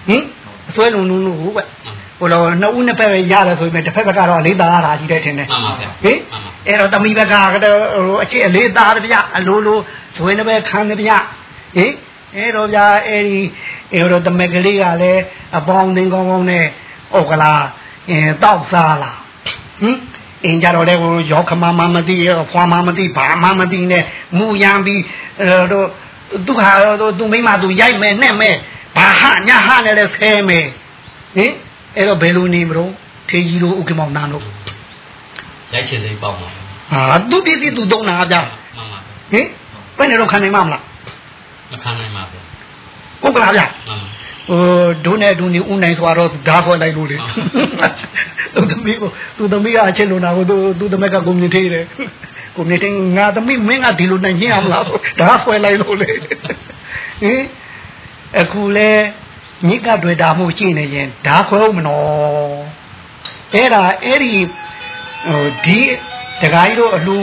ဟင်အစွဲလုံးလုံးလို့ပဲ ဟိုတော့နှစ်ဦးနှစ်ဖက်ပဲရတယ်ဆိုပေမဲ့တစ်ဖက်ဘက်ကတော့လေးသားရတာကြီးတယ်ထင်တယ်မှန်ပါဗျာဟင်အဲ့တော့သမီးဘက်ကကတော့ဟိုအချစ်အလေးသားတယ်ဗျအလိုလိုဇွေနှစ်ဘက်ခံတယ်ဗျဟင်အဲ့တော့ဗျအဲ့ဒီအဲ့တော့တမက်ကလေးကလည်းအပေါင်းသင်းကောင်းကောင်းနဲ့ဟုတ်ကလားအဲတောက်စားလားဟင်အင်းကြတော့လေဟိုရောခမမမသိရဖွာမမသိဘာမမသိနဲ့မူရန်ပြီးအဲ့တော့သူဟာတော့သူမိမသူရိုက်မယ်နဲ့မယ်ဘာဟညာဟနဲ့လဲဆဲမယ်ဟင် အဲ့တော့ဘယ်လိုနေမလို့ထေကြီးတို့ဥက္ကမောင်နန်းတို့ရိုက်ချင်စိတ်ပေါက်ပါဟာသူပြည့်ပြည့်သူသုံးတာဗျာမှန်ပါဟင်ဘယ်နဲ့တော့ခံနိုင်မှာမလားမခံနိုင်ပါဗျာဟုတ်ကလားဗျာမှန်ပါဟိုဒုနဲ့ဒုနေဦးနိုင်ဆိုတော့ဓာခွဲလိုက်လို့လေသူသမီးကိုသူသမီးကအချက်လို့နာကိုသူသူသမက်ကကိုမြင်သေးတယ်ကိုမြင်သေးငါသမီးမင်းကဒီလိုနိုင်ချင်းအောင်လားဓာခွဲလိုက်လို့လေဟင်အခုလဲ ညစ်ကတွေ့တာမှုရှိနေရင်ဓာခွဲဦးမနော်အဲ့ဒါအဲ့ဒီဟိုဒီတခါကြီးတို့အလူ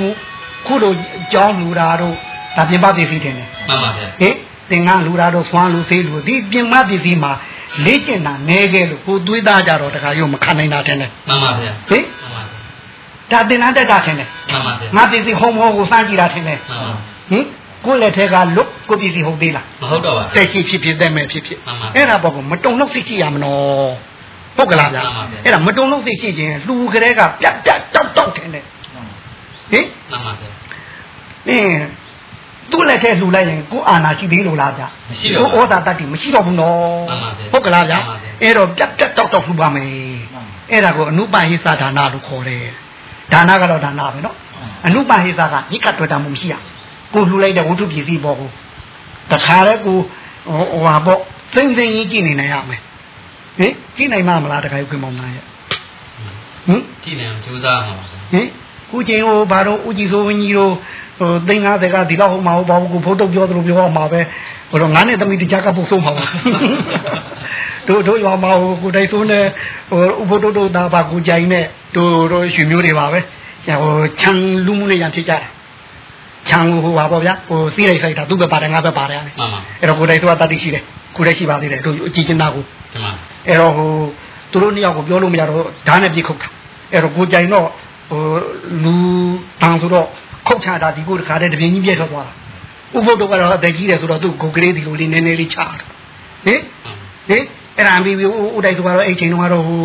ခုတို့ကြောင်းလူတာတို့ဒါပြင်ပပစ္စည်းတင်တယ်မှန်ပါဗျာဟင်သင်္ကန်းလူတာတို့ဆွမ်းလူသေးလူဒီပြင်ပပစ္စည်းမှာလေ့ကျင့်တာနဲခဲ့လို့ကိုသွေးသားကြတော့တခါရုံမခံနိုင်တာတင်တယ်မှန်ပါဗျာဟင်မှန်ပါဗျာဒါသင်္ကန်းတက်တာတင်တယ်မှန်ပါဗျာငါပစ္စည်းဟုံမောကိုစမ်းကြည့်တာတင်တယ်မှန်ပါဟင် ကိုယ့်လက်ထဲကလွတ်ကိုယ့်ပစ္စည်းဟုတ်သေးလားမဟုတ်တော့ပါတက်ရှိဖြစ်ဖြစ်တက်မဲ့ဖြစ်ဖြစ်မှန်ပါအဲ့ဒါပေါ့ကမတုံလို့စိတ်ရှိရမနော်ဟုတ်ကလားဗျာမှန်ပါဗျာအဲ့ဒါမတုံလို့စိတ်ရှိခြင်းလူကလေးကပြတ်ပြတ်တောက်တောက်တင်တယ်ဟင်မှန်ပါဗျာအင်းသူ့လက်ထဲလှူလိုက်ရင်ကိုယ်အာနာရှိသေးလို့လားဗျမရှိတော့ကိုယ်ဩဇာတတ်တိမရှိတော့ဘူးနော်မှန်ပါဗျာဟုတ်ကလားဗျမှန်ပါဗျာအဲ့တော့ပြတ်ပြတ်တောက်တောက်လှူပါမယ်အဲ့ဒါကိုအနုပဟိသဒါနလို့ခေါ်တယ်ဒါနကတော့ဒါနပဲနော်အနုပဟိသကညစ်ကတ်တွေ့တာမှမရှိရ ကိုယ်လှူလိုက်တဲ့ဝတ္ထုပစ္စည်းပေါ်ကိုတခါလဲကိုဟိုဟိုဟာပေါ့စိမ့်စိမ့်ကြီးကြည့်နေနိုင်ရမယ်ဟင်ကြည့်နိုင်မှာမလားတခါယူခွင့်မောင်းသားရဲ့ဟင်ကြည့်နေအောင်ကြိုးစားမှာပါဗျာဟင်ခုချိန်ဟိုဘာတော့ဦးကြည်စိုးဝင်းကြီးတို့ဟိုသိန်း50ကဒီလောက်ဟုတ်မှာဟုတ်ပါဘူးကိုဖိုးတုတ်ပြောသလိုပြောအောင်မှာပဲဟိုတော့ငါနဲ့သမီးတခြားကပုတ်ဆုံးပါဘူးတို့တို့ရွာမှာဟိုကိုတိုင်စိုးနဲ့ဟိုဥဖိုးတုတ်တို့ဒါပါကိုကြိုင်နဲ့တို့တို့ရွှေမျိုးတွေပါပဲဟိုခြံလူမှုနဲ့ရန်ဖြစ်ကြတယ် ခြံဟိုပါပေါ့ဗျာဟိုစီးလိုက်ဆိုင်တာသူ့ပဲပါတယ်ငါပဲပါတယ်မှန်ပါအဲ့တော့ကိုတိုင်စိုးကတတိရှိတယ်ကိုလည်းရှိပါသေးတယ်တို့အကြည့်ကျင်တာကိုဒီမှာအဲ့တော့ဟိုသူတို့နှစ်ယောက်ကိုပြောလို့မရတော့ဓာတ်နဲ့ပြေခုတ်တာအဲ့တော့ကိုကြိုင်တော့ဟိုလူတန်းဆိုတော့ခုတ်ချတာဒီကိုတခါတည်းတပြင်းကြီးပြည့်ထွက်သွားတာဥပုဒ္ဒကတော့အသက်ကြီးတယ်ဆိုတော့သူ့ကိုကလေးဒီလိုလေးနည်းနည်းလေးချတာဟင်ဟင်အဲ့ဒါပြီးပြီးဥတိုက်ဆိုတော့အဲ့ချိန်တုန်းကတော့ဟို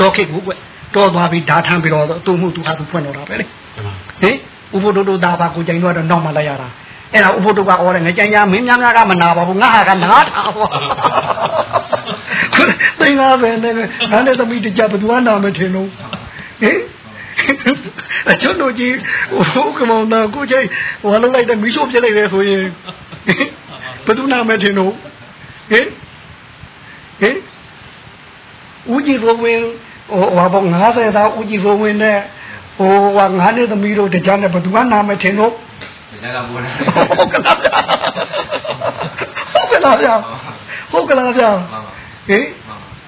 တောခိတ်ကိုကွတောသွားပြီးဓာတ်ထမ်းပြီးတော့သူ့မှုသူဟာသူဖွင့်တော့တာပဲလေဒီမှာဟင် ဥပုဒ္ဒတို့ဒါပါကိုကြိုင်တော့နောက်မှလိုက်ရတာအဲ့ဒါဥပုဒ္ဒကဩတယ်ငကြိုင်ညာမင်းများများကမနာပါဘူးငါဟာကနားတာပေါ့သိငါပဲနဲ့ငါနဲ့သမီးတကြဘသူကနာမထင်လို့ဟင်အချွတ်တို့ကြီးဟိုကမောင်နာကိုကြိုင်ဟိုလုံးလိုက်တဲ့မီးရှို့ပြလိုက်တယ်ဆိုရင်ဘသူနာမထင်လို့ဟင်ဟင်ဦးကြီးရိုးဝင်ဟိုဟာပေါ့90သားဦးကြီးရိုးဝင်နဲ့ ဟိုဟာငါနဲ့သမီးတို့တကြနဲ့ဘသူကနာမထင်လို့ဒါကဘုရားဟုတ်ကလားဗျာဟုတ်ကလားဗျာဟုတ်ကလားဗျာဟင်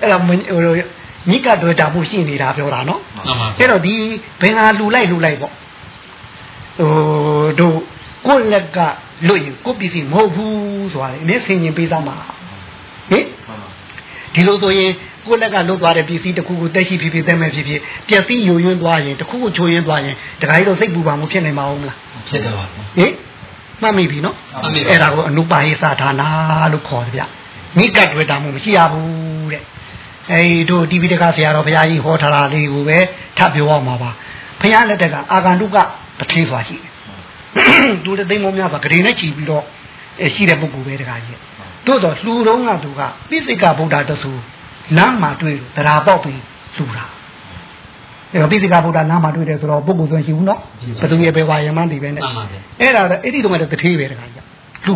အဲ့ဒါမဟိုညိကတွေ့တာမှုရှိနေတာပြောတာနော်မှန်ပါအဲ့တော့ဒီဘင်္ဂါလူလိုက်လူလိုက်ပေါ့ဟိုတို့ကိုယ့်လက်ကလွတ်ရင်ကိုယ့်ပစ္စည်းမဟုတ်ဘူးဆိုတာလေအနည်းဆင်ញင်ပေးသားမှာဟင်ဒီလိုဆိုရင် ကိုယ့်လက်ကလွတ်သွားတဲ့ပစ္စည်းတစ်ခုကိုတက်ရှိဖြစ်ဖြစ်တက်မဲ့ဖြစ်ဖြစ်ပျက်စီးယိုယွင်းသွားရင်တစ်ခုကိုချိုးယွင်းသွားရင်တခါကြီးတော့စိတ်ပူပါမှုဖြစ်နိုင်မှာမလားဖြစ်တယ်ပါဟင်မှတ်မိပြီနော်မှတ်မိပါအဲ့ဒါကိုအနုပါဟိသဌာနာလို့ခေါ်တယ်ဗျမိကတ်တွေ့တာမှမရှိရဘူးတဲ့အဲဒီတို့တိပိဋကဆရာတော်ဘုရားကြီးဟောထားတာလေးကိုပဲထပ်ပြောအောင်ပါပါဘုရားလက်ထက်ကအာဂန္တုကတထေးစွာရှိတယ်သူတဲ့သိမ်းမောများစွာဂရေနဲ့ချီပြီးတော့အဲရှိတဲ့ပုဂ္ဂိုလ်ပဲတခါကြီးတို့တော့လှူတော့ကသူကပိစိကဗုဒ္ဓတဆူ လမ်းမှာတွေ့လို့တရားပေါက်ပြီးလှူတာအဲတော့ပိစိကဗုဒ္ဓနားမှာတွေ့တယ်ဆိုတော့ပုဂ္ဂိုလ်ဆိုရင်ရှိဘူးနော်ဘယ်သူရဲ့ဘယ်ဝါယမန်းဒီပဲနဲ့မှန်ပါဗျာအဲ့ဒါတော့အဲ့ဒီတော့မှတထေးပဲတခါကြီးလူ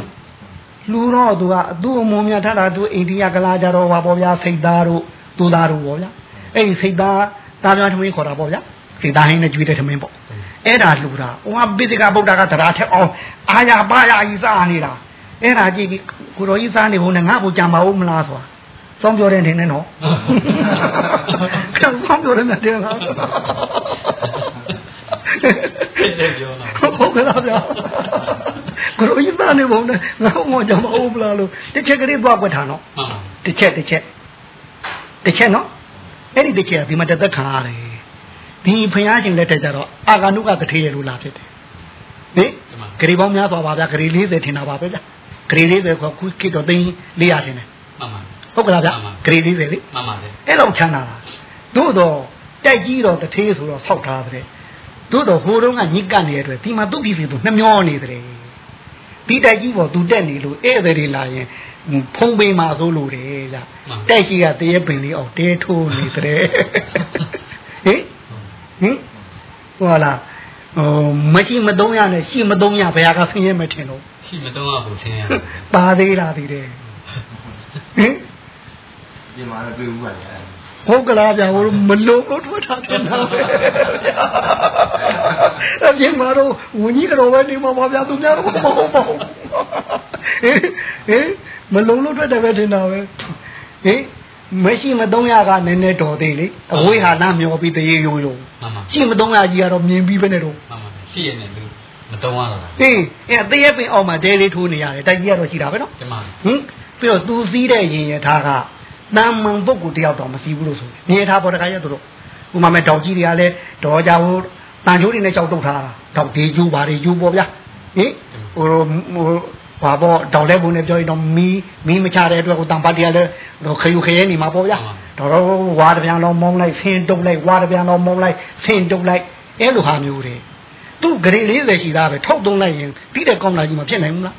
လူတော့သူကသူ့အမုံမြတ်ထတာသူအိန္ဒိယကလာကြတော့ပါပေါ့ဗျာစိတ်သားတို့သူသားတို့ပေါ့ဗျာအဲ့ဒီစိတ်သားသားများထမင်းခေါ်တာပေါ့ဗျာစိတ်သားဟင်းနဲ့ကျွေးတဲ့ထမင်းပေါ့အဲ့ဒါလူတာဟိုကပိစိကဗုဒ္ဓကတရားထက်အောင်အာရပါရကြီးစားနေတာအဲ့ဒါကြည့်ပြီးကိုတော်ကြီးစားနေဖို့နဲ့ငါ့ကိုကြံပါဦးမလားဆိုတာ စောင်းပြောတဲ့ထင်နေနော်စောင်းပြောတဲ့နဲ့တင်လားတယ်ပြောတော့ဟုတ်ကဲ့လားဗျာကိုရိုကြီးသားနေပုံနဲ့ငါ့မောကြမဟုတ်ဘူးလားလို့တစ်ချက်ကလေးသွားကွက်ထားနော်မှန်ပါတစ်ချက်တစ်ချက်တစ်ချက်နော်အဲ့ဒီတစ်ချက်ကဒီမှာတသက်ခံရတယ်ဒီဖျားရှင်လက်ထက်ကျတော့အာဂန္တုကတထေးရလို့လာဖြစ်တယ်ဟင်ဂရီပေါင်းများစွာပါဗျာဂရီ40ထင်တာပါပဲဗျာဂရီ40ကခုခေတ်တော့သိန်း400ထင်တယ်မှန်ပါ ဟုတ်ကလားဗျာဂရီ40လေမှန်ပါဗျာအဲ့လောက်ချမ်းသာတာတို့တော့တိုက်ကြီးတော့တထေးဆိုတော့ဆောက်ထားတဲ့တို့တော့ဟိုတုန်းကညစ်ကပ်နေတဲ့အတွက်ဒီမှာသူ့ပြည်စီသူနှမျောနေတယ်ဒီတိုက်ကြီးပေါ်သူတက်နေလို့ဧည့်သည်တွေလာရင်ဖုံးပေးမှာဆိုလို့တယ်ဗျတိုက်ကြီးကတရေပင်လေးအောင်တဲထိုးနေတယ်ဟင်ဟင်ဟောလာဟိုမရှိမသုံးရနဲ့ရှိမသုံးရဘယ်ဟာကဆင်းရဲမထင်တော့ရှိမတော့ဘူးဆင်းရပါသေးလားဒီတဲ့ဟင် ပြင်မာတော့တွေ့ဘူးပါလေဟုတ်ကလားဗျာဟိုမလုံးလို့ထွက်ထားတယ်နော်အပြင်မှာတော့ဝင်းကြီးကတော့ပဲနေမှာပါဗျာသူများတော့မဟုတ်ပါဘူးဟင်ဟင်မလုံးလို့ထွက်တယ်ပဲထင်တာပဲဟင်မရှိမ300ကနည်းနည်းတော်သေးလေအဝေးဟာနားမျောပြီးတရေရိုးရိုးမှန်ပါရှိမ300ကြီးကတော့မြင်ပြီးပဲနဲ့တော့မှန်ပါရှိရနေလူမတုံးရတော့တာဟင်းအဲတရက်ပင်အောက်မှာဒဲလေးထိုးနေရတယ်တိုက်ကြီးကတော့ရှိတာပဲနော်ဒီမှာဟင်ပြီးတော့သူစည်းတဲ့ရင်ရထားက တန်မန်ပုဂ္ဂိုလ်တယောက်တော့မစည်းဘူးလို့ဆိုတယ်မြင်ထားပေါ်တခါရက်သူတို့ဥမာမဲ့တောက်ကြီးတွေကလည်းတော်ကြဟိုတန်ချိုးတွေနဲ့ကြောက်တုတ်ထားတာတောက်ဒေကျိုးပါတွေကျိုးပေါ့ဗျာဟင်ဟိုဟိုဘာပေါ့တောက်တဲ့ဘုံနဲ့ပြောရင်တော့မီးမီးမချတဲ့အတွက်ကိုတန်ပါတီကလည်းဟိုခယူခရဲနေမှာပေါ့ဗျာတော်တော့ဝါတပြန်လုံးမုံလိုက်ဆင်းတုတ်လိုက်ဝါတပြန်လုံးမုံလိုက်ဆင်းတုတ်လိုက်အဲ့လိုဟာမျိုးတွေသူဂရေ40ရှိသားပဲထုတ်သုံးလိုက်ရင်တိတဲ့ကောင်းလာကြီးမဖြစ်နိုင်ဘူးလား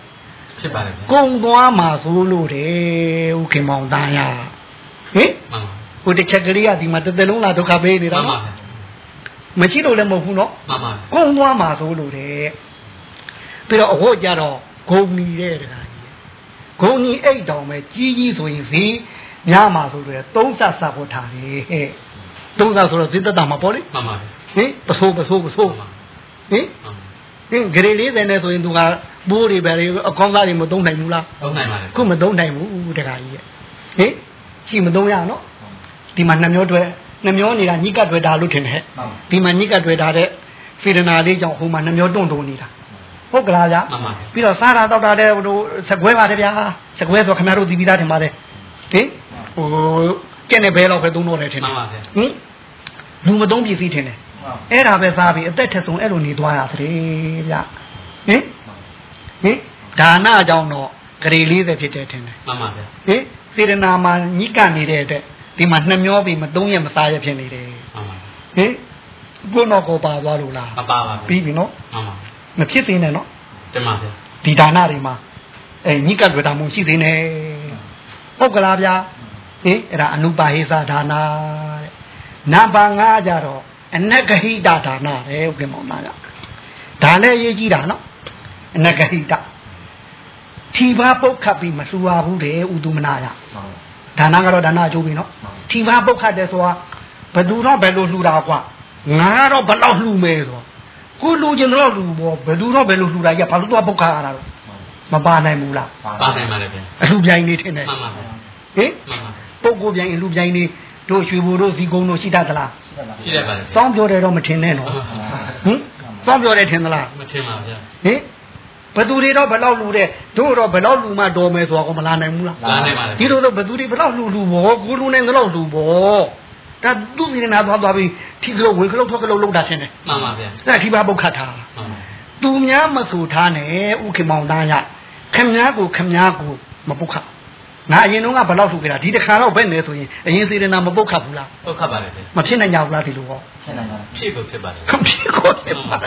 ဖြစ်ပါလေဗျာကုံသွားမှာဆိုလို့တယ်ဥခင်မောင်သားရ ဟင်မှန်ပါဟိုတစ်ချက်ကလေးကဒီမှာတစ်သက်လုံးလာဒုက္ခပေးနေတာမှန်ပါနော်မရှိလို့လည်းမဟုတ်ဘူးနော်မှန်ပါကုံသွားမှာဆိုလို့တယ်ပြီးတော့အဝတ်ကြတော့ဂုံမီတဲ့တခါကြီးဂုံကြီးအိတ်တောင်ပဲကြီးကြီးဆိုရင်ဈေးညမှာဆိုလို့သုံးဆက်ဆက်ဖို့ထားတယ်ဟဲ့သုံးဆက်ဆိုတော့ဈေးသက်တာမှာပေါ့လေမှန်ပါဟင်ပစိုးပစိုးပစိုးဟင်ဟင်ဂရေ40နဲ့ဆိုရင်သူကဘိုးတွေပဲလေအကောင်းသားတွေမသုံးနိုင်ဘူးလားသုံးနိုင်ပါလေခုမသုံးနိုင်ဘူးတခါကြီးရဲ့ဟင် ရှိမသုံးရနော်ဒီမှာနှမျောတွေ့နှမျောနေတာညိကတွေ့တာလို့ထင်တယ်ဟဲ့ဒီမှာညိကတွေ့တာတဲ့စေတနာလေးကြောင့်ဟိုမှာနှမျောတွန့်တွန့်နေတာဟုတ်ကလားဗျာမှန်ပါပြီးတော့စားတာတောက်တာတဲ့ဟိုစကွဲပါတယ်ဗျာစကွဲဆိုခင်ဗျားတို့ဒီပြီးသားထင်ပါတယ်ဟင်ဟိုကျက်နေဘဲတော့ပဲသုံးတော့တယ်ထင်မှတယ်န်ပါဗျာဟင်လူမသုံးပစ္စည်းထင်တယ်အဲ့ဒါပဲစားပြီးအသက်ထက်ဆုံးအဲ့လိုနေသွားရသတည်းဗျဟင်ဟင်ဒါနအကြောင်းတော့ဂရေ40ဖြစ်တယ်ထင်တယ်မှန်ပါဗျာဟင် စေတနာမှာညစ်ကပ်နေတဲ့အတွက်ဒီမှာနှမျောပြီးမသုံးရမစားရဖြစ်နေတယ်မှန်ပါဟင်ကိုတော့ကိုပါသွားလို့လားမပါပါပြီးပြီနော်မှန်ပါမဖြစ်သေးနဲ့နော်တင်ပါဗျာဒီဒါနတွေမှာအဲညစ်ကပ်ကြတာမှရှိသေးတယ်ဟုတ်ကလားဗျာဟင်အဲ့ဒါအနုပါဟိသဒါနာတဲ့နံပါတ်5ကြတော့အနဂဟိတဒါနာပဲဥက္ကမောင်သားကဒါလည်းရေးကြည့်တာနော်အနဂဟိတ ထီပါပုတ်ခတ်ပြီးမစူပါဘူးတဲ့ဥဒုမနာရဒါနကတော့ဒါနအကျိုးပြီနော်ထီပါပုတ်ခတ်တယ်ဆိုတာဘယ်သူတော့ဘယ်လိုလှူတာကွာငါတော့ဘယ်လောက်လှူမယ်ဆိုကိုလှူခြင်းတော့လှူပေါ့ဘယ်သူတော့ဘယ်လိုလှူတာကြဘာလို့တော့ပုတ်ခတ်ရတာတော့မပါနိုင်ဘူးလားပါနိုင်ပါလေဗျာအလှူပြိုင်နေထင်တယ်မှန်ပါဗျာဟင်မှန်ပါပုတ်ကိုပြိုင်အလှူပြိုင်နေတို့ရွှေဘူတို့ဇီကုံတို့ရှိတတ်သလားရှိတယ်ပါလေစောင်းပြောတယ်တော့မထင်နဲ့နော်ဟင်စောင်းပြောတယ်ထင်သလားမထင်ပါဗျာဟင် ဘယ်သူတွေတော့ဘယ်လောက်လှူတယ်တို့တော့ဘယ်လောက်လှူမှတော်မယ်ဆိုတာကိုမလာနိုင်ဘူးလားလာနိုင်ပါလေဒီလိုတော့ဘယ်သူတွေဘယ်တော့လှူလှူဘောကိုလူနဲ့တော့လှူဘောဒါသူ့စီနာသွားသွားပြီးထီကလေးဝင်ကလေးထွက်ကလေးလောက်တာရှင်းတယ်မှန်ပါဗျာဒါထီပါပုတ်ခတ်ထားမှန်ပါသူများမဆူထားနဲ့ဥခေမောင်သားရခမည်းကိုခမည်းကိုမပုတ်ခတ်ငါအရင်တုန်းကဘယ်လောက်လှူခဲ့တာဒီတစ်ခါတော့ဘယ်နဲ့ဆိုရင်အရင်စေတနာမပုတ်ခတ်ဘူးလားဟုတ်ခတ်ပါလေဗျာမဖြစ်နိုင်ကြဘူးလားဒီလိုဟောဖြစ်ကိုဖြစ်ပါလေခဖြစ်ကိုဖြစ်ပါ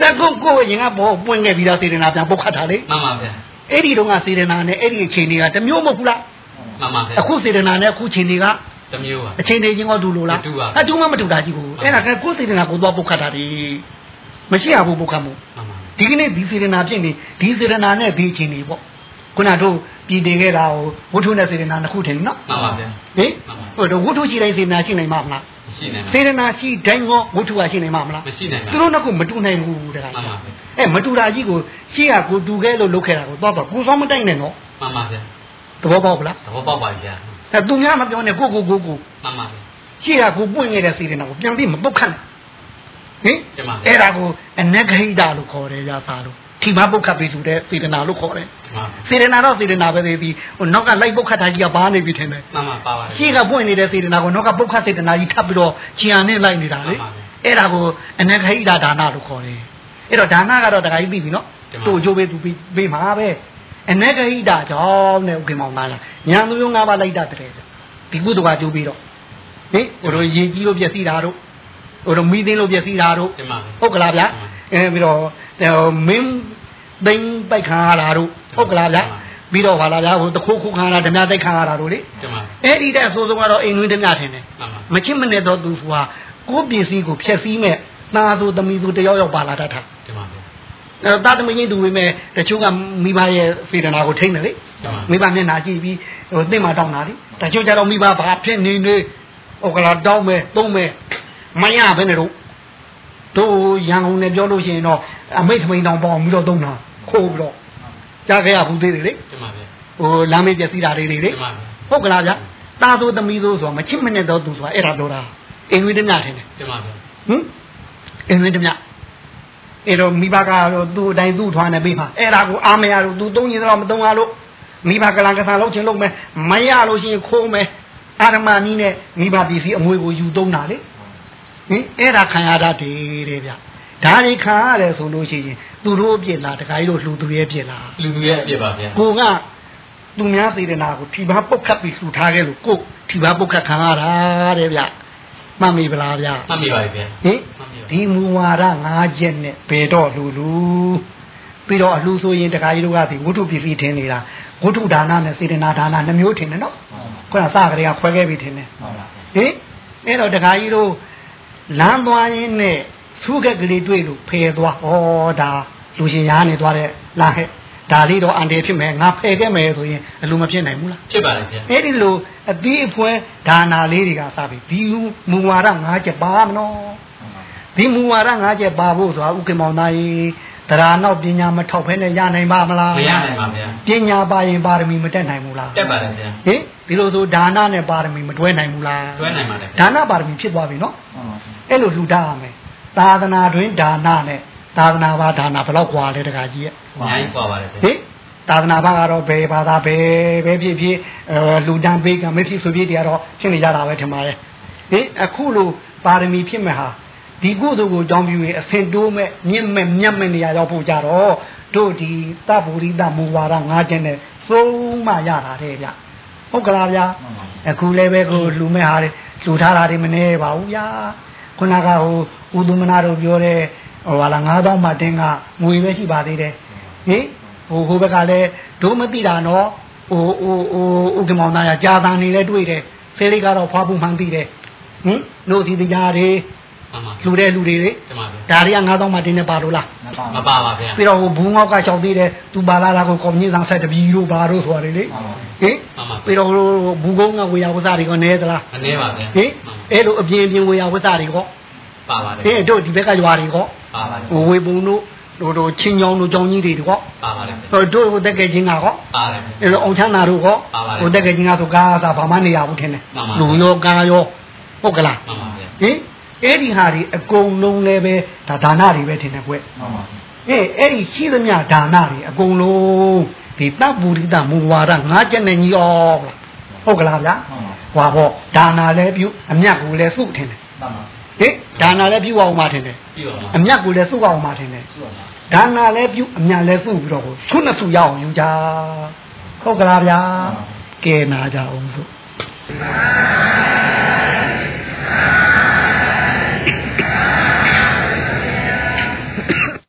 ဒါကိုကိုရင်ကဘောပွင့်ခဲ့ပြီးသားစေတနာပြန်ပုတ်ခတ်တာလေမှန်ပါဗျာအဲ့ဒီတုန်းကစေတနာနဲ့အဲ့ဒီအချိန်တွေကတမျိုးမဟုတ်ဘူးလားမှန်ပါဗျာအခုစေတနာနဲ့အခုချိန်တွေကတမျိုးပါအချိန်တွေချင်းကတူလို့လားမတူပါဘူးအတူမှမတူတာကြီးကိုအဲ့ဒါကကိုယ်စေတနာကိုသွားပုတ်ခတ်တာဒီမရှိရဘူးပုတ်ခတ်မှုမှန်ပါဒီကနေ့ဒီစေတနာဖြစ်နေဒီစေတနာနဲ့ဒီအချိန်တွေပေါ့ခုနတို့ပြည်တည်ခဲ့တာကိုဝတ္ထုနဲ့စေတနာနှစ်ခုထင်နော်မှန်ပါဗျာဟင်ဟိုတော့ဝတ္ထုရှိတိုင်းစေတနာရှိနိုင်မှာမလား ရှိနိုင်ပါစေတနာရှိတိုင်းကောဝတ္ထုကရှိနိုင်မှာမလားမရှိနိုင်ပါသူတို့နှစ်ခုမတူနိုင်ဘူးတခါမှန်ပါဗျာအဲမတူတာကြီးကိုရှေ့ကကိုတူခဲ့လို့လုပ်ခဲ့တာကိုသွားတော့ကိုစောမတိုက်နဲ့နော်မှန်ပါဗျာသဘောပေါက်ပလားသဘောပေါက်ပါဗျာအဲသူများမပြောနဲ့ကိုကိုကိုကိုမှန်ပါဗျာရှေ့ကကိုပွင့်ခဲ့တဲ့စေတနာကိုပြန်ပြီးမပုတ်ခတ်နဲ့ဟင်တင်ပါဗျာအဲ့ဒါကိုအနဂဟိတလို့ခေါ်တယ်ရာသာလို့ ထိမပုတ်ခတ်ပြီဆိုတဲ့စေတနာလို့ခေါ်တယ်မှန်ပါစေတနာတော့စေတနာပဲသေးပြီးဟိုနောက်ကလိုက်ပုတ်ခတ်တာကြီးကဘာနေပြီထင်တယ်မှန်ပါပါပါရှေ့ကပွင့်နေတဲ့စေတနာကိုနောက်ကပုတ်ခတ်စေတနာကြီးထပ်ပြီးတော့ဂျီယာနဲ့လိုက်နေတာလေမှန်ပါဗျာအဲ့ဒါကိုအနဂဟိတဒါနလို့ခေါ်တယ်အဲ့တော့ဒါနကတော့တခါကြီးပြီပြီနော်တင်ပါတို့အကျိုးပေးသူပြီးပေးမှာပဲအနဂဟိတကြောင့်နဲ့ဥက္ကမောင်သားလားညာသူမျိုးငါးပါးလိုက်တာတည်းဒီကုသကအကျိုးပေးတော့ဟင်ဟိုတို့ရေကြီးလို့ပြက်စီးတာတို့ဟိုတို့မိသိန်းလို့ပြက်စီးတာတို့တင်ပါဗျာဟုတ်ကလားဗျာ အဲပြီးတော့မင်းသိန်းပိုက်ခံရတာတို့ဟုတ်ကလားဗျာပြီးတော့ဟာလားဗျာဟိုတခိုးခိုးခံရတာဓမြတိုက်ခံရတာတို့လေတင်ပါအဲ့ဒီတဲ့အဆိုးဆုံးကတော့အိမ်တွင်းဓမြထင်တယ်မှန်ပါမချစ်မနဲ့တော့သူဆိုတာကိုယ်ပစ္စည်းကိုဖျက်ဆီးမဲ့သားဆိုသမီးဆိုတယောက်ယောက်ပါလာတတ်တာတင်ပါဗျာအဲတာသမီးချင်းတူပေမဲ့တချို့ကမိဘရဲ့စေတနာကိုထိမ့်တယ်လေတင်ပါမိဘမျက်နှာကြည့်ပြီးဟိုသင်မှတောင်းတာလေတချို့ကြတော့မိဘဘာဖြစ်နေနေဟုတ်ကလားတောင်းမယ်သုံးမယ်မရဘဲနဲ့တော့ တို့ရန်ကုန်နဲ့ပြောလို့ရှိရင်တော့အမိတ်ထမိန်တောင်ပေါအောင်ပြီးတော့သုံးတာခိုးပြီးတော့ကြားခဲ့ရဘူးသေးတယ်လေတင်ပါဗျာဟိုလမ်းမေးပြစီတာလေးတွေလေတင်ပါဗျာဟုတ်ကလားဗျตาဆိုသမီးဆိုဆိုတာမချစ်မနဲ့တော့သူဆိုတာအဲ့ဒါပြောတာအင်္ဂလိပ်တမျှထင်တယ်တင်ပါဗျာဟင်အင်္ဂလိပ်တမျှအဲ့တော့မိဘကတော့သူ့အတိုင်းသူ့ထွားနေပေးပါအဲ့ဒါကိုအာမရလို့သူသုံးရင်တော့မသုံးရလို့မိဘကလန်ကစားလုပ်ချင်းလုပ်မယ်မရလို့ရှိရင်ခိုးမယ်အာရမနီးနဲ့မိဘပစ္စည်းအမွေကိုယူသုံးတာလေ ဟင်အဲ့ဒါခံရတာတည်းတဲ့ဗျဒါတွေခံရတယ်ဆိုလို့ရှိရင်သူတို့အပြစ်လားတခါကြီးတို့လှူသူရဲ့အပြစ်လားလူလူရဲ့အပြစ်ပါဗျာကိုကသူများစေတနာကိုထိပါပုတ်ခတ်ပြီးလှူထားခဲ့လို့ကိုထိပါပုတ်ခတ်ခံရတာတဲ့ဗျမှတ်မိပလားဗျမှတ်မိပါပြီဗျာဟင်ဒီမူဝါဒ၅ချက်နဲ့ဘယ်တော့လူလူပြီးတော့အလှဆိုရင်တခါကြီးတို့ကဒီဝိတုပစ္စည်းထင်းနေတာဝိတုဒါနနဲ့စေတနာဒါနနှမျိုးထင်းတယ်နော်ခုနစကလေးကခွဲခဲ့ပြီထင်းတယ်ဟုတ်ပါဟင်အဲ့တော့တခါကြီးတို့ လမ်းသွားရင်းနဲ့သူ့ကကလေးတွေ့လို့ဖယ်သွားဩဒါလူရှင်ရားနေသွားတဲ့လာဟဲ့ဒါလေးတော့အန်တယ်ဖြစ်မယ်ငါဖယ်ခဲ့မယ်ဆိုရင်အလိုမဖြစ်နိုင်ဘူးလားဖြစ်ပါလေဗျာအဲ့ဒီလိုအသီးအဖွဲဒါနာလေးတွေကစပြီဒီမူဝါဒ၅ချက်ပါမနော်ဒီမူဝါဒ၅ချက်ပါဖို့ဆိုတာဥက္ကမောင်သားကြီးတရားနောက်ပညာမထောက်ဖဲနဲ့ရနိုင်ပါမလားမရနိုင်ပါဗျာပညာပါရင်ပါရမီမတက်နိုင်ဘူးလားတက်ပါလေဗျာဟင်ဒီလိုဆိုဒါနနဲ့ပါရမီမတွဲနိုင်ဘူးလားတွဲနိုင်ပါလေဗျာဒါနပါရမီဖြစ်သွားပြီနော် အဲ့လိုလှူဒါရမယ်သာသနာတွင်ဒါနနဲ့သာသနာပါဒါနဘယ်တော့กว่าလဲတခါကြီးရဲ့ အများကြီးပွားပါလေဗျာ ဟင်သာသနာဘာကတော့ဘယ်ဘာသာဘယ်ပဲဖြစ်ဖြစ်အဲလူတန်းပေးကမဖြစ်ဆိုဖြစ်တရားတော့ရှင်းနေကြတာပဲထင်ပါတယ်ဟင်အခုလိုပါရမီဖြစ်မဲ့ဟာဒီကုသိုလ်ကိုကြောင်းပြ၍အဆင်တိုးမဲ့မြင့်မဲ့မြတ်မဲ့နေရာရောက်ဖို့ကြတော့တို့ဒီသဗ္ဗုရိတမူဝါဒ၅ချက်နဲ့သုံးမှရတာတဲ့ဗျဟုတ်ကလားဗျာအခုလည်းပဲကိုလူမဲ့ဟာတွေလူထားတာတွေမနေပါဘူးဗျာ ခုနကဟိုဥဒုမနာတို့ပြောတဲ့ဟိုဟာလာ9000မှတင်းကငွေပဲရှိပါသေးတယ်ဟင်ဟိုဟိုဘက်ကလည်းဒိုးမသိတာနော်ဟိုဟိုဟိုဥက္ကမောင်သားရကြာတန်နေလဲတွေ့တယ်ဆေးလေးကတော့ဖွားဖို့မှန်းသိတယ်ဟင်တို့ဒီတရားတွေမှန်ပါ လူတဲ့လူတွေလေတင်ပါဗျာဒါတွေက9000မှတင်းနေပါလို့လားမပါပါဗျာပြီးတော့ဟိုဘူးငေါက်ကလျှောက်သေးတယ်သူပါလာတာကိုကော်မြင့်ဆောင်ဆက်တပီတို့ဘာတို့ဆိုတာလေဟင်မှန်ပါပြီးတော့ဟိုဘူးကုန်းကဝေယဝစတွေကနဲသလားမနေပါဗျာဟင်အဲ့လိုအပြင်းပြင်းဝေယဝစတွေကပါပါလေဟင်တို့ဒီဘက်ကရွာတွေကပါပါလေဟိုဝေပုံတို့တို့တို့ချင်းချောင်းတို့ကြောင်းကြီးတွေကပါပါလေဟိုတို့ဟိုတက်ကဲချင်းကောပါလေအဲ့လိုအောင်ချမ်းသာတို့ကောပါပါတယ်ဟိုတက်ကကြီးငါဆိုကားသာဘာမှနေရဘူးထင်တယ်မှန်ပါလူရောကားရောဟုတ်ကလားမှန်ပါဗျာဟင် အဲ့ဒီဟာတွေအကုန်လုံးလည်းပဲဒါဒါနတွေပဲထင်တယ်ကွအေးအဲ့ဒီရှိသမျှဒါနတွေအကုန်လုံးဒီတပ်ပူရိတမူဝါဒငါးချက်နဲ့ညီအောင်ဟုတ်ကလားဗျာဟွာဟောဒါနာလည်းပြုအမြတ်ကိုလည်းစုထင်တယ်ဟင်ဒါနာလည်းပြုအောင်မှထင်တယ်ပြီးတော့အမြတ်ကိုလည်းစုအောင်မှထင်တယ်ဒါနာလည်းပြုအမြတ်လည်းစုပြီးတော့ကိုဆုနှစ်စုရအောင်ယူကြဟုတ်ကလားဗျာကဲနာကြအောင်စို့